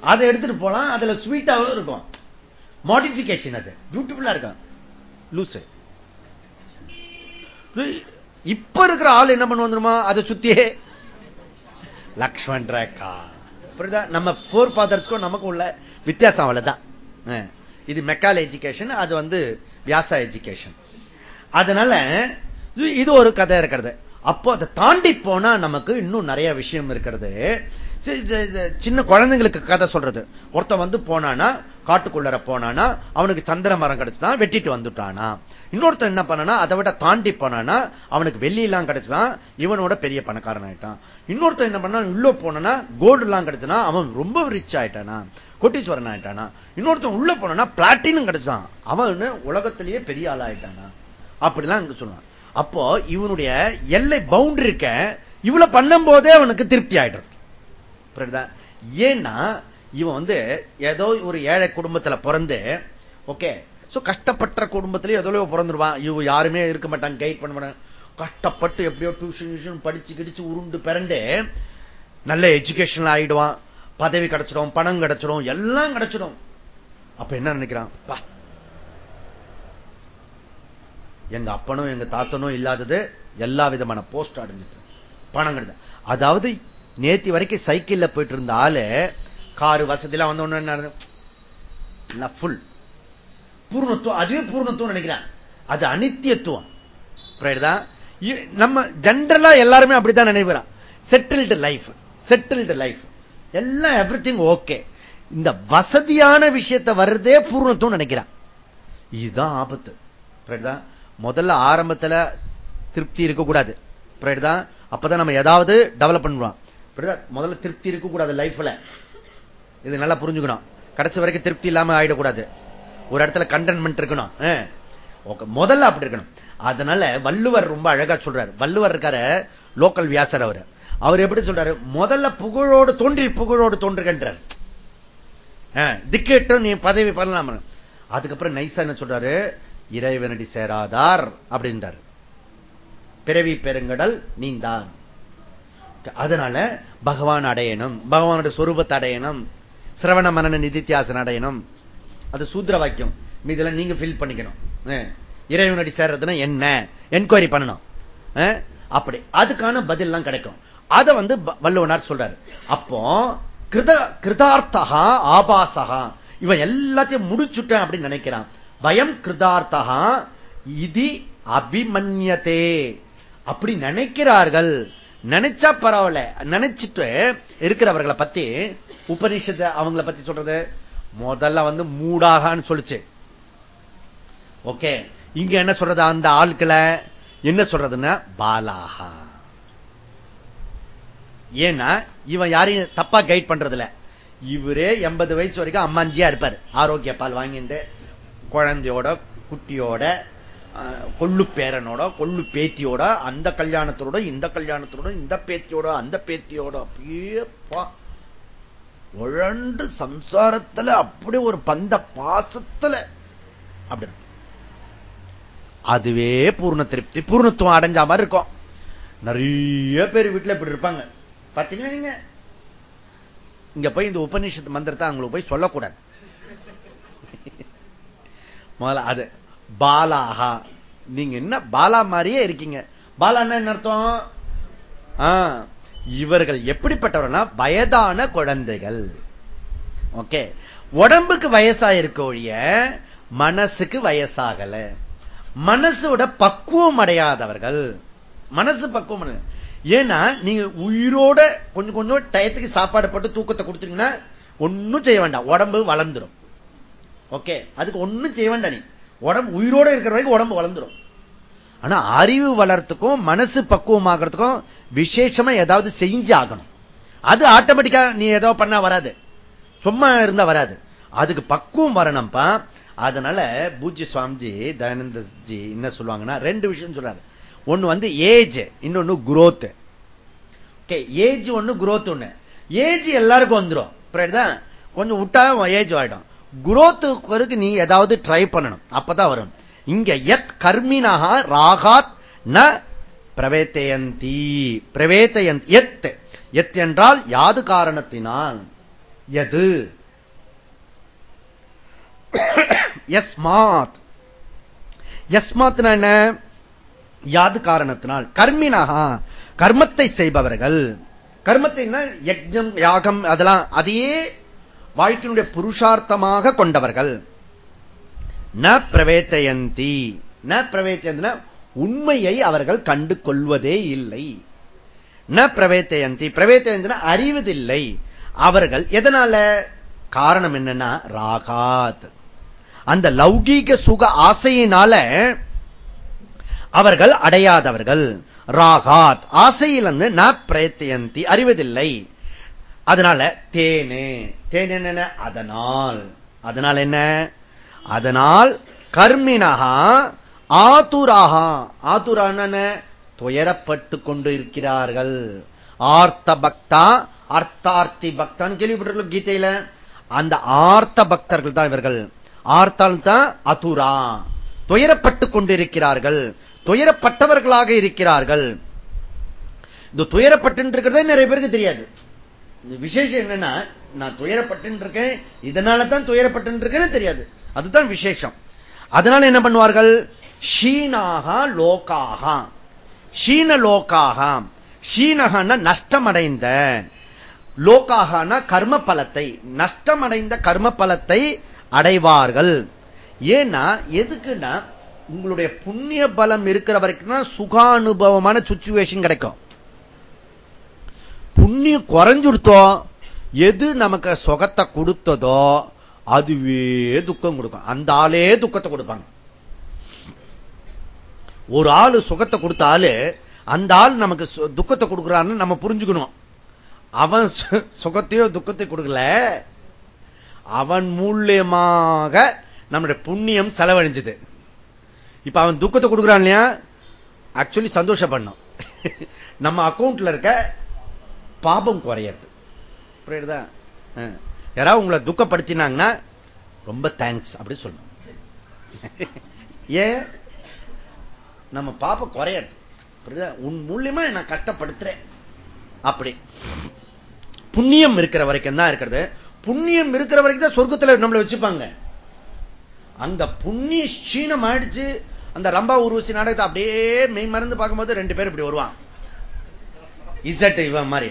அதை எடுத்துட்டு போலாம். அதுல ஸ்வீட்டாவும் இருக்கும். மாடிபிகேஷன் அது. பியூட்டிஃபுல்லா இருக்கும். லூசு இப்ப இருக்கிற ஆள் என்ன பண்ணுவோம் தெரியுமா? அதை சுத்தியே லக்ஷ்மண் ரேகா. புரியுதா? நம்ம போர் ஃபாதர்ஸ்க்கும் நமக்கு உள்ள வித்தியாசம் அவ்வளவுதான். இது மெக்கால் எஜுகேஷன் அது வந்து வியாசா எஜுகேஷன் அதனால இது- இது ஒரு கதை இருக்கிறது. அப்போ அதை தாண்டி போனா நமக்கு இன்னும் நிறைய விஷயம் இருக்கிறது. இது- இது சின்ன குழந்தைங்களுக்கு கதை சொல்றது. ஒருத்தன் வந்து போனானா காட்டுக்குள்ளர போனானா அவனுக்கு சந்திர மரம் கிடைச்சுதான் வெட்டிட்டு வந்துட்டானா. இன்னொருத்தன் என்ன பண்ணனா அதை விட தாண்டி போனானா அவனுக்கு வெள்ளி எல்லாம் கிடைச்சுதான் இவனோட பெரிய பணக்காரன் ஆயிட்டான். இன்னொருத்தன் என்ன பண்ணா உள்ள போனா கோல்டு எல்லாம் கிடைச்சுனா அவன் ரொம்ப ரிச் ஆயிட்டானா கோட்டீஸ்வரன் ஆயிட்டானா. இன்னொருத்தன் உள்ள போனா பிளாட்டினும் கிடைச்சான் அவன் உலகத்திலேயே பெரிய ஆள் ஆயிட்டானா. அப்படிலாம் இங்க சொல்லுவான் அப்போ இவனுடைய எல்லை பவுண்டரி இருக்க இவ்வளவு பண்ணும் போதே அவனுக்கு திருப்தி ஆயிடுறது. புரியுதா? ஏன்னா இவன் வந்து ஏதோ ஒரு ஏழை குடும்பத்துல பிறந்து ஓகே சோ கஷ்டப்பட்ட குடும்பத்திலேயே எதோ பிறந்துருவான். இவ யாருமே இருக்க மாட்டாங்க கைட் பண்ண மாட்டாங்க கஷ்டப்பட்டு எப்படியோ டியூஷன் டியூஷன் படிச்சு கிடிச்சு உருண்டு பிறந்து நல்ல எஜுகேஷன் ஆயிடுவான். பதவி கிடைச்சிடும் பணம் கிடைச்சிடும் எல்லாம் கிடைச்சிடும். அப்ப என்ன நினைக்கிறான்? பா. எங்க அப்பனும் எங்க தாத்தனும் இல்லாதது எல்லா விதமான போஸ்ட் அடைஞ்சிட்டு. பணம் கிடையாது அதாவது நேத்தி வரைக்கும் சைக்கிள்ல போயிட்டு இருந்த ஆளு காரு வசதியெல்லாம் வந்த உடனே ஃபுல் பூர்ணத்துவம் அதுவே பூர்ணத்துவம் நினைக்கிறான். அது அனித்தியத்துவம். இ- நம்ம ஜென்ரலா எல்லாருமே அப்படித்தான் நினைவுறான். செட்டில்டு லைஃப் செட்டில்டு லைஃப் எல்லாம் எவ்ரி திங் ஓகே இந்த வசதியான விஷயத்தை வர்றதே பூர்ணத்துவம் நினைக்கிறான். இதுதான் ஆபத்து. முதல்ல ஆரம்பத்துல திருப்தி இருக்கக்கூடாது. தான் அப்பதான் நம்ம ஏதாவது டெவலப் பண்ணுவோம். முதல்ல திருப்தி இருக்கக்கூடாது லைஃப்ல இது நல்லா புரிஞ்சுக்கணும். கடைசி வரைக்கும் திருப்தி இல்லாம ஆயிடக்கூடாது. ஒரு இடத்துல கண்டென்மெண்ட் இருக்கணும். ஆ. முதல்ல அப்படி இருக்கணும். அதனால வள்ளுவர் ரொம்ப அழகா சொல்றாரு. வள்ளுவர் இருக்காரு லோக்கல் வியாசர் அவர். அவர் எப்படி சொல்றாரு? முதல்ல புகழோடு தோன்றி புகழோடு தோன்றுகின்றார். ஆ, திக்கேட்டும் நீ பதவி பண்ணலாம் அதுக்கப்புறம் நைசா என்ன சொல்றாரு? இறைவனடி சேராதார் அப்படின்றார். பிறவி பெருங்கடல் நீந்தான். அதனால பகவான் அடையணும் பகவானுடைய சொரூபத்தை அடையணும் சிரவண மரண நிதித்தியாசன் அடையணும் அது சூத்திர வாக்கியம் இதெல்லாம் நீங்க ஃபில் பண்ணிக்கணும். இறைவனடி சேர்றதுன்னா என்ன? என்கொயரி பண்ணணும். அப்படி. அதுக்கான பதில் எல்லாம் கிடைக்கும். அதை வந்து ப- வள்ளுவனார் சொல்றாரு. அப்போ கிருத கிருதார்த்தகா ஆபாசகா இவன் எல்லாத்தையும் முடிச்சுட்டேன் அப்படின்னு நினைக்கிறான். பயம் கிருதார்த்தகா இது அபிமன்யதே. அப்படி நினைக்கிறார்கள். நினைச்சா பரவாயில்ல. நினைச்சிட்டு இருக்கிறவர்களை பத்தி உபனிஷத்து அவங்கள பத்தி சொல்றது? முதல்ல வந்து மூடாகான்னு சொல்லுச்சு. ஓகே இங்க என்ன சொல்றது? அந்த ஆட்களை என்ன சொல்றதுன்னா பாலாகா. ஏன்னா இவன் யாரையும் தப்பா கைட் பண்றதுல இவரே எண்பது வயசு வரைக்கும் அம்மாஞ்சியா இருப்பார். ஆரோக்கிய பால் வாங்கிட்டு குழந்தையோட குட்டியோட அஹ், கொள்ளு பேரனோட கொள்ளு பேத்தியோட அந்த கல்யாணத்தோட இந்த கல்யாணத்தோட இந்த பேத்தியோட அந்த பேத்தியோட அப்படியே பா உழண்டு சம்சாரத்துல அப்படி ஒரு பந்த பாசத்துல அப்படி இருக்கும். அதுவே பூர்ண திருப்தி பூர்ணத்துவம் அடைஞ்ச மாதிரி இருக்கும். நிறைய பேர் வீட்டுல இப்படி இருப்பாங்க. பாத்தீங்கன்னா நீங்க? இங்க போய் இந்த உபநிஷத்து மந்திரத்தை அவங்களுக்கு போய் சொல்லக்கூடாது. முதல்ல அது பாலாஹா நீங்க என்ன பாலா மாதிரியே இருக்கீங்க. பாலான்னா என்ன அர்த்தம்? இவர்கள் எப்படிப்பட்டவர்கள்னா வயதான குழந்தைகள். ஓகே உடம்புக்கு வயசாயிருக்க ஒழிய மனசுக்கு வயசாகல. மனசோட பக்குவம் அடையாதவர்கள். மனசு பக்குவம் அடைய- ஏன்னா நீங்க உயிரோட கொஞ்சம் கொஞ்சம் டயத்துக்கு சாப்பாடு போட்டு தூக்கத்தை கொடுத்தீங்கன்னா ஒன்னும் செய்ய வேண்டாம். உடம்பு வளர்ந்துடும் ஓகே அதுக்கு ஒன்னும் செய்ய வேண்டாம் நீ. உடம்பு உயிரோட இருக்கிற வரைக்கும் உடம்பு வளர்ந்துடும் ஆனா அறிவு வளர்த்துக்கும் மனசு பக்குவமாகறதுக்கும் விசேஷமா ஏதாவது செஞ்சு ஆகணும் அது ஆட்டோமேட்டிக்கா நீ ஏதோ பண்ணா வராது. சும்மா இருந்தா வராது. அதுக்கு பக்குவம் வரணும்ப்பா. அதனால பூஜ்ய சுவாமிஜி தயானந்த ஜி என்ன சொல்லுவாங்கன்னா ரெண்டு விஷயம் சொல்றாரு. ஒண்ணு வந்து ஏஜ் இன்னொன்னு குரோத் ஏஜ் ஒண்ணு குரோத் ஒண்ணு. ஏஜ் எல்லாருக்கும் வந்துடும் புரியுதா? கொஞ்சம் விட்டா ஏஜ் ஆயிடும். குரோத்துக்கு நீ ஏதாவது ட்ரை பண்ணணும். அப்பதான் வரும். இங்க எத் கர்மினகா ராகாத் ந பிரவேத்தயந்தி. பிரவேத்தயந்த். எத் எத் என்றால் யாது காரணத்தினால்? எது எஸ்மாத் எஸ்மாத் என்ன? யாது காரணத்தினால். கர்மினகா கர்மத்தை செய்பவர்கள். கர்மத்தை யஜ்ஞம் யாகம் அதெல்லாம் அதையே வாழ்க்கையினுடைய புருஷார்த்தமாக கொண்டவர்கள். ந பிரவேத்தயந்தி. ந பிரவேத்தயந்தின உண்மையை அவர்கள் கண்டு கொள்வதே இல்லை. ந பிரவேத்தயந்தி. பிரவேத்தயந்தின அறிவதில்லை. அவர்கள் எதனால? காரணம் என்னன்னா ராகாத். அந்த லௌகீக சுக ஆசையினால அவர்கள் அடையாதவர்கள். ராகாத். ஆசையிலிருந்து ந பிரயத்தியந்தி அறிவதில்லை. அதனால தேனு. தேன் என்ன அதனால். அதனால் என்ன? அதனால் கர்மினகா ஆத்துராகா ஆத்துரான துயரப்பட்டு கொண்டு இருக்கிறார்கள். ஆர்த்த பக்தா அர்த்தார்த்தி பக்தான்னு கேள்விப்பட்டிருக்கோம் கீதையில. அந்த ஆர்த்த பக்தர்கள் தான் இவர்கள். ஆர்த்தால் தான் அதுரா. துயரப்பட்டு கொண்டிருக்கிறார்கள். துயரப்பட்டவர்களாக இருக்கிறார்கள். இந்த துயரப்பட்டு இருக்கிறதே நிறைய பேருக்கு தெரியாது. விசேஷம் என்னன்னா நான் துயரப்பட்டு இருக்கேன் இதனால தான் துயரப்பட்டு இருக்கேன்னு தெரியாது. அதுதான் விசேஷம். அதனால என்ன பண்ணுவார்கள்? ஷீனாகா லோகாகா. ஷீன லோகாகா. ஷீனகன நஷ்டமடைந்த. லோகாகனா கர்ம பலத்தை நஷ்டமடைந்த கர்ம பலத்தை அடைவார்கள். ஏன்னா எதுக்குன்னா உங்களுடைய புண்ணிய பலம் இருக்கிற வரைக்கும் சுகானுபவமான சுச்சுவேஷன் கிடைக்கும். புண்ணியம் குறைஞ்சுடுத்தோ எது நமக்கு சுகத்தை கொடுத்ததோ அதுவே துக்கம் கொடுக்கும். அந்த ஆளே துக்கத்தை கொடுப்பாங்க. ஒரு ஆளு சுகத்தை கொடுத்தாலே அந்த ஆள் நமக்கு துக்கத்தை கொடுக்கிறான்னு நம்ம புரிஞ்சுக்கணும். அவன் சுகத்தையோ துக்கத்தை கொடுக்கல. அவன் மூலியமாக நம்முடைய புண்ணியம் செலவழிஞ்சது. இப்ப அவன் துக்கத்தை கொடுக்கிறான் இல்லையா? ஆக்சுவலி சந்தோஷப்படணும். நம்ம அக்கௌண்ட்ல இருக்க பாபம் குறையிறது. புரியுதா? யாராவது உங்களை துக்கப்படுத்தினாங்கன்னா ரொம்ப தேங்க்ஸ் அப்படி சொல்லணும். ஏன்? நம்ம பாப்ப குறையாது உன் மூலியமா நான் கஷ்டப்படுத்துறேன். அப்படி. புண்ணியம் இருக்கிற வரைக்கும் தான் இருக்கிறது. புண்ணியம் இருக்கிற வரைக்கும் தான் சொர்க்கத்தில் நம்மளை வச்சுப்பாங்க. அங்க புண்ணிய சீனம் ஆயிடுச்சு. அந்த ரம்பா உருவசி நாடகத்தை அப்படியே மெய் மறந்து பார்க்கும்போது ரெண்டு பேரும் இப்படி வருவான். இசட் இவன் மாதிரி.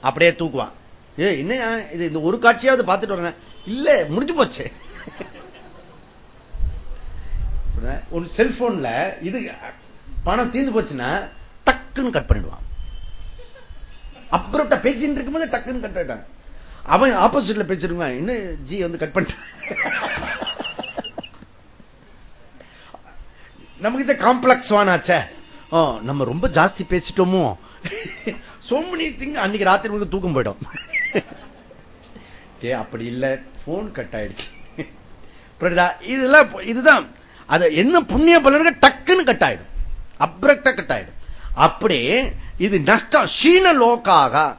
அப்படியே தூக்குவான். ஏ என்ன இது இந்த ஒரு காட்சியாவது பார்த்துட்டு வரேன். இல்ல முடிஞ்சு போச்சு. உன் செல்போன்ல இது பணம் தீர்ந்து போச்சுன்னா டக்குன்னு கட் பண்ணிடுவான். அப்புறம் பேசிட்டு இருக்கும்போது டக்குன்னு கட் ஆயிட்டான். அவன் ஆப்போசிட்ல பேசிருவான் என்ன ஜி வந்து கட் பண்ணிட்டு நமக்கு இந்த காம்ப்ளெக்ஸ் வானாச்சே நம்ம ரொம்ப ஜாஸ்தி பேசிட்டோமோ. சோமனி திங் அன்னைக்கு ராத்திரி தூக்கம் போயிடும். ஏ அப்படி இல்ல. போன் கட் ஆயிடுச்சு. இதெல்லாம் இதுதான். அது என்ன புண்ணிய பலனுக்கு டக்குன்னு கட் ஆயிடும். அப்ரக்டா கட் ஆயிடும். அப்படி இது நஷ்டம் சீன லோக்காக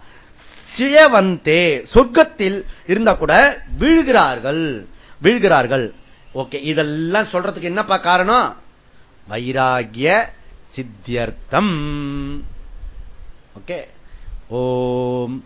சியவந்தே சொர்க்கத்தில் இருந்தா கூட வீழ்கிறார்கள். வீழ்கிறார்கள். ஓகே இதெல்லாம் சொல்றதுக்கு என்னப்பா காரணம்? வைராகிய சித்தியர்த்தம். ஓகே? ஓம்